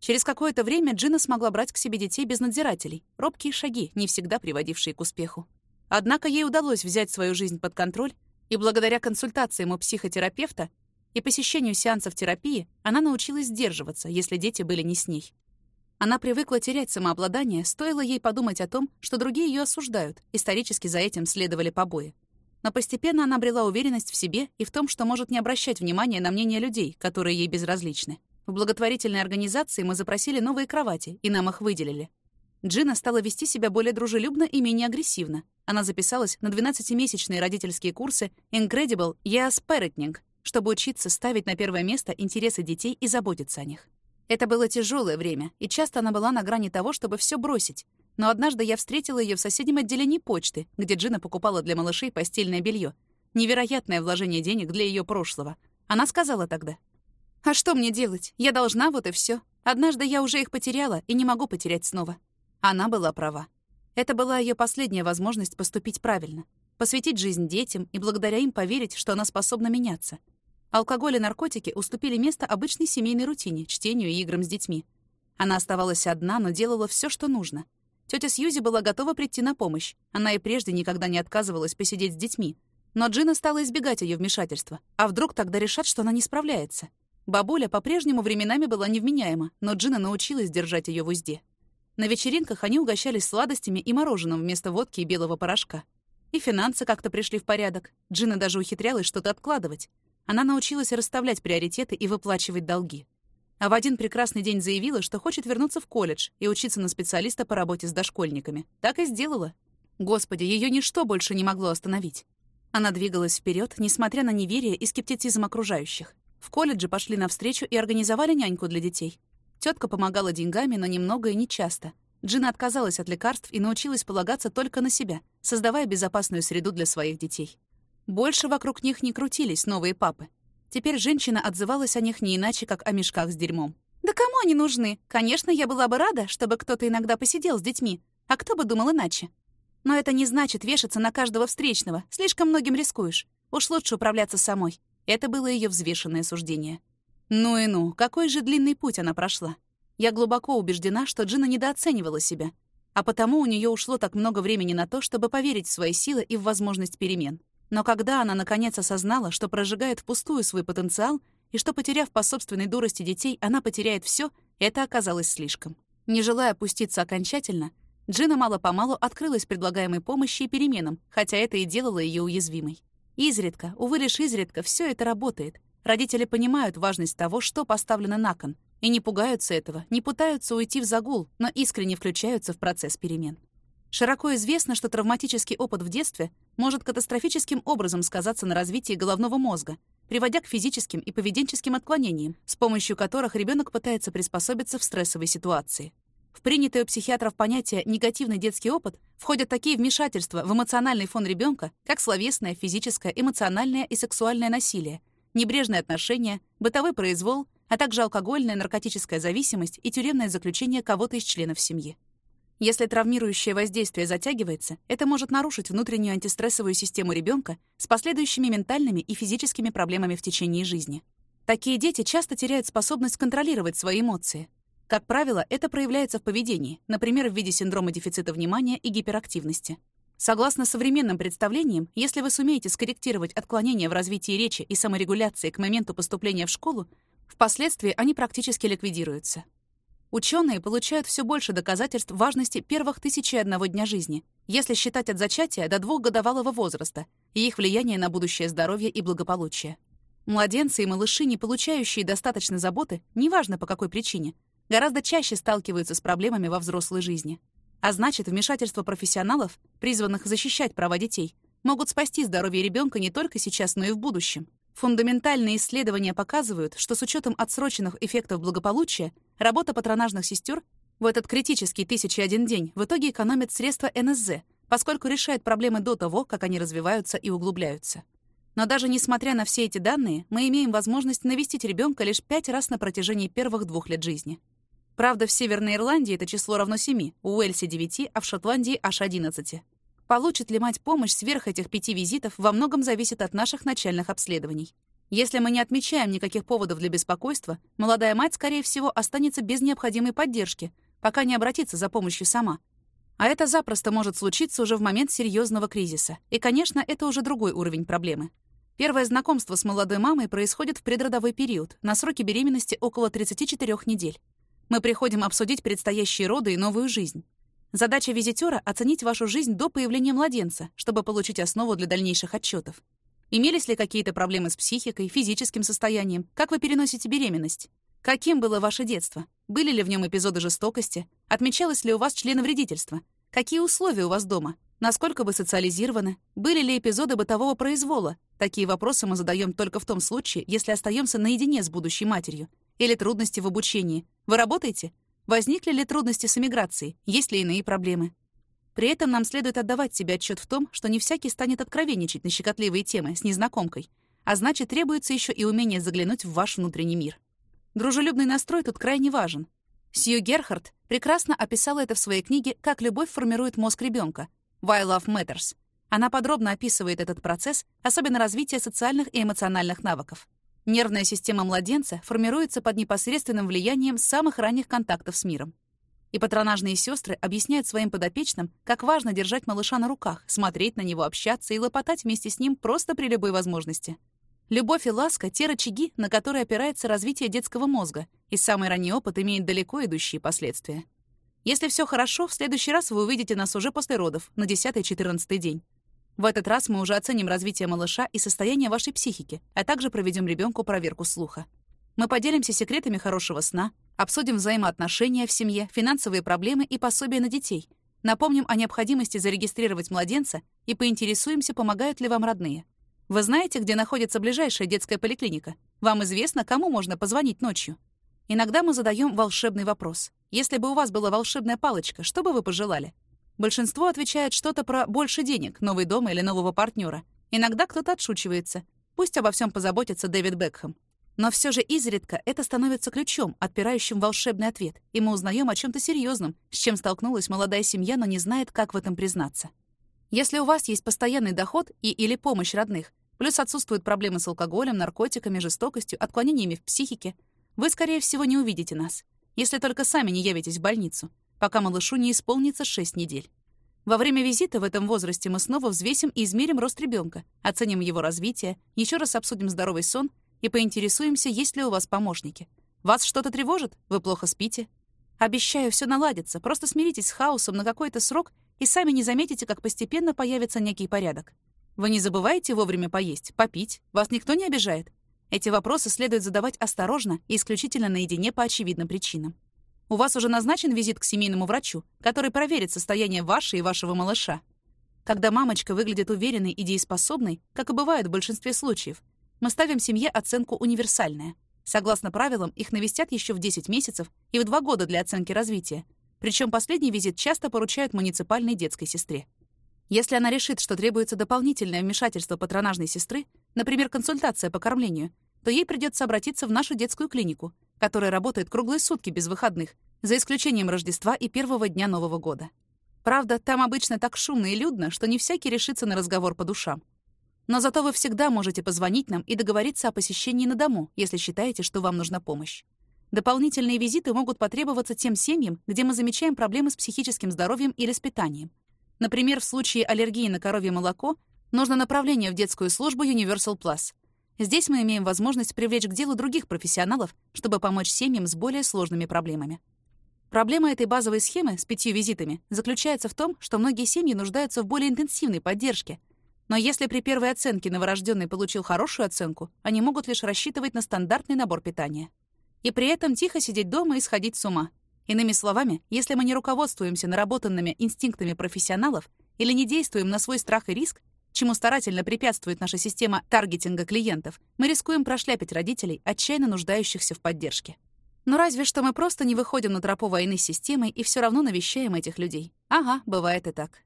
Через какое-то время Джина смогла брать к себе детей без надзирателей, робкие шаги, не всегда приводившие к успеху. Однако ей удалось взять свою жизнь под контроль, и благодаря консультациям у психотерапевта и посещению сеансов терапии она научилась сдерживаться, если дети были не с ней. Она привыкла терять самообладание, стоило ей подумать о том, что другие ее осуждают, исторически за этим следовали побои. Но постепенно она обрела уверенность в себе и в том, что может не обращать внимания на мнение людей, которые ей безразличны. В благотворительной организации мы запросили новые кровати, и нам их выделили. Джина стала вести себя более дружелюбно и менее агрессивно. Она записалась на 12-месячные родительские курсы Incredible Years Parenting, чтобы учиться ставить на первое место интересы детей и заботиться о них. Это было тяжелое время, и часто она была на грани того, чтобы все бросить. Но однажды я встретила ее в соседнем отделении почты, где Джина покупала для малышей постельное белье. Невероятное вложение денег для ее прошлого. Она сказала тогда. «А что мне делать? Я должна, вот и все. Однажды я уже их потеряла и не могу потерять снова». Она была права. Это была ее последняя возможность поступить правильно. Посвятить жизнь детям и благодаря им поверить, что она способна меняться — Алкоголь и наркотики уступили место обычной семейной рутине, чтению и играм с детьми. Она оставалась одна, но делала все, что нужно. Тетя Сьюзи была готова прийти на помощь. Она и прежде никогда не отказывалась посидеть с детьми. Но Джина стала избегать ее вмешательства. А вдруг тогда решат, что она не справляется? Бабуля по-прежнему временами была невменяема, но Джина научилась держать ее в узде. На вечеринках они угощались сладостями и мороженым вместо водки и белого порошка. И финансы как-то пришли в порядок. Джина даже ухитрялась что-то откладывать. Она научилась расставлять приоритеты и выплачивать долги. А в один прекрасный день заявила, что хочет вернуться в колледж и учиться на специалиста по работе с дошкольниками. Так и сделала. Господи, ее ничто больше не могло остановить. Она двигалась вперед, несмотря на неверие и скептицизм окружающих. В колледже пошли навстречу и организовали няньку для детей. Тетка помогала деньгами, но немного и нечасто. Джина отказалась от лекарств и научилась полагаться только на себя, создавая безопасную среду для своих детей. Больше вокруг них не крутились новые папы. Теперь женщина отзывалась о них не иначе, как о мешках с дерьмом. «Да кому они нужны? Конечно, я была бы рада, чтобы кто-то иногда посидел с детьми. А кто бы думал иначе? Но это не значит вешаться на каждого встречного. Слишком многим рискуешь. Уж лучше управляться самой. Это было ее взвешенное суждение. Ну и ну, какой же длинный путь она прошла. Я глубоко убеждена, что Джина недооценивала себя, а потому у нее ушло так много времени на то, чтобы поверить в свои силы и в возможность перемен. Но когда она наконец осознала, что прожигает впустую свой потенциал и что, потеряв по собственной дурости детей, она потеряет все, это оказалось слишком. Не желая опуститься окончательно, Джина мало-помалу открылась предлагаемой помощи и переменам, хотя это и делало ее уязвимой. Изредка, увы, лишь изредка, все это работает. Родители понимают важность того, что поставлено на кон, и не пугаются этого, не пытаются уйти в загул, но искренне включаются в процесс перемен. Широко известно, что травматический опыт в детстве может катастрофическим образом сказаться на развитии головного мозга, приводя к физическим и поведенческим отклонениям, с помощью которых ребенок пытается приспособиться в стрессовой ситуации. В принятое у психиатров понятие «негативный детский опыт» входят такие вмешательства в эмоциональный фон ребенка, как словесное, физическое, эмоциональное и сексуальное насилие, небрежное отношение, бытовой произвол, а также алкогольная, наркотическая зависимость и тюремное заключение кого-то из членов семьи. Если травмирующее воздействие затягивается, это может нарушить внутреннюю антистрессовую систему ребенка с последующими ментальными и физическими проблемами в течение жизни. Такие дети часто теряют способность контролировать свои эмоции, как правило, это проявляется в поведении, например, в виде синдрома дефицита внимания и гиперактивности. Согласно современным представлениям, если вы сумеете скорректировать отклонения в развитии речи и саморегуляции к моменту поступления в школу, впоследствии они практически ликвидируются. Ученые получают все больше доказательств важности первых тысячи одного дня жизни, если считать от зачатия до двухгодовалого возраста и их влияние на будущее здоровье и благополучие. Младенцы и малыши, не получающие достаточно заботы, неважно по какой причине, гораздо чаще сталкиваются с проблемами во взрослой жизни. А значит, вмешательство профессионалов, призванных защищать права детей, могут спасти здоровье ребенка не только сейчас, но и в будущем. Фундаментальные исследования показывают, что с учетом отсроченных эффектов благополучия, работа патронажных сестер в этот критический тысячи один день в итоге экономит средства НСЗ, поскольку решает проблемы до того, как они развиваются и углубляются. Но даже несмотря на все эти данные, мы имеем возможность навестить ребенка лишь пять раз на протяжении первых двух лет жизни. Правда, в Северной Ирландии это число равно 7, у Уэльсе 9, а в Шотландии аж 11. Получит ли мать помощь сверх этих пяти визитов, во многом зависит от наших начальных обследований. Если мы не отмечаем никаких поводов для беспокойства, молодая мать, скорее всего, останется без необходимой поддержки, пока не обратится за помощью сама. А это запросто может случиться уже в момент серьезного кризиса. И, конечно, это уже другой уровень проблемы. Первое знакомство с молодой мамой происходит в предродовой период, на сроке беременности около 34 недель. Мы приходим обсудить предстоящие роды и новую жизнь. Задача визитера — оценить вашу жизнь до появления младенца, чтобы получить основу для дальнейших отчетов. Имелись ли какие-то проблемы с психикой, физическим состоянием? Как вы переносите беременность? Каким было ваше детство? Были ли в нем эпизоды жестокости? Отмечалось ли у вас членовредительство? Какие условия у вас дома? Насколько вы социализированы? Были ли эпизоды бытового произвола? Такие вопросы мы задаем только в том случае, если остаемся наедине с будущей матерью или трудности в обучении? Вы работаете? Возникли ли трудности с эмиграцией? Есть ли иные проблемы? При этом нам следует отдавать себе отчет в том, что не всякий станет откровенничать на щекотливые темы с незнакомкой, а значит, требуется еще и умение заглянуть в ваш внутренний мир. Дружелюбный настрой тут крайне важен. Сью Герхард прекрасно описала это в своей книге «Как любовь формирует мозг ребенка» «Why Love Matters». Она подробно описывает этот процесс, особенно развитие социальных и эмоциональных навыков. Нервная система младенца формируется под непосредственным влиянием самых ранних контактов с миром. И патронажные сестры объясняют своим подопечным, как важно держать малыша на руках, смотреть на него, общаться и лопотать вместе с ним просто при любой возможности. Любовь и ласка — те рычаги, на которые опирается развитие детского мозга, и самый ранний опыт имеет далеко идущие последствия. Если все хорошо, в следующий раз вы увидите нас уже после родов, на 10-14 день. В этот раз мы уже оценим развитие малыша и состояние вашей психики, а также проведем ребенку проверку слуха. Мы поделимся секретами хорошего сна, обсудим взаимоотношения в семье, финансовые проблемы и пособия на детей. Напомним о необходимости зарегистрировать младенца и поинтересуемся, помогают ли вам родные. Вы знаете, где находится ближайшая детская поликлиника? Вам известно, кому можно позвонить ночью? Иногда мы задаем волшебный вопрос. Если бы у вас была волшебная палочка, что бы вы пожелали? Большинство отвечает что-то про больше денег, новый дом или нового партнера. Иногда кто-то отшучивается. Пусть обо всем позаботится Дэвид Бекхэм. Но все же изредка это становится ключом, отпирающим волшебный ответ, и мы узнаем о чем то серьезном, с чем столкнулась молодая семья, но не знает, как в этом признаться. Если у вас есть постоянный доход и или помощь родных, плюс отсутствуют проблемы с алкоголем, наркотиками, жестокостью, отклонениями в психике, вы, скорее всего, не увидите нас, если только сами не явитесь в больницу, пока малышу не исполнится 6 недель. Во время визита в этом возрасте мы снова взвесим и измерим рост ребенка, оценим его развитие, еще раз обсудим здоровый сон и поинтересуемся, есть ли у вас помощники. Вас что-то тревожит? Вы плохо спите? Обещаю, все наладится. Просто смиритесь с хаосом на какой-то срок и сами не заметите, как постепенно появится некий порядок. Вы не забываете вовремя поесть, попить? Вас никто не обижает? Эти вопросы следует задавать осторожно и исключительно наедине по очевидным причинам. У вас уже назначен визит к семейному врачу, который проверит состояние вашей и вашего малыша. Когда мамочка выглядит уверенной и дееспособной, как и бывает в большинстве случаев, мы ставим семье оценку универсальная. Согласно правилам, их навестят еще в 10 месяцев и в 2 года для оценки развития. Причем последний визит часто поручают муниципальной детской сестре. Если она решит, что требуется дополнительное вмешательство патронажной сестры, например, консультация по кормлению, то ей придется обратиться в нашу детскую клинику, которая работает круглые сутки без выходных, за исключением Рождества и первого дня Нового года. Правда, там обычно так шумно и людно, что не всякий решится на разговор по душам. Но зато вы всегда можете позвонить нам и договориться о посещении на дому, если считаете, что вам нужна помощь. Дополнительные визиты могут потребоваться тем семьям, где мы замечаем проблемы с психическим здоровьем или с питанием. Например, в случае аллергии на коровье молоко нужно направление в детскую службу Universal Plus. Здесь мы имеем возможность привлечь к делу других профессионалов, чтобы помочь семьям с более сложными проблемами. Проблема этой базовой схемы с пятью визитами заключается в том, что многие семьи нуждаются в более интенсивной поддержке. Но если при первой оценке новорожденный получил хорошую оценку, они могут лишь рассчитывать на стандартный набор питания. И при этом тихо сидеть дома и сходить с ума. Иными словами, если мы не руководствуемся наработанными инстинктами профессионалов или не действуем на свой страх и риск, чему старательно препятствует наша система таргетинга клиентов, мы рискуем прошляпить родителей, отчаянно нуждающихся в поддержке. Но разве что мы просто не выходим на тропу войны с системой и все равно навещаем этих людей. Ага, бывает и так.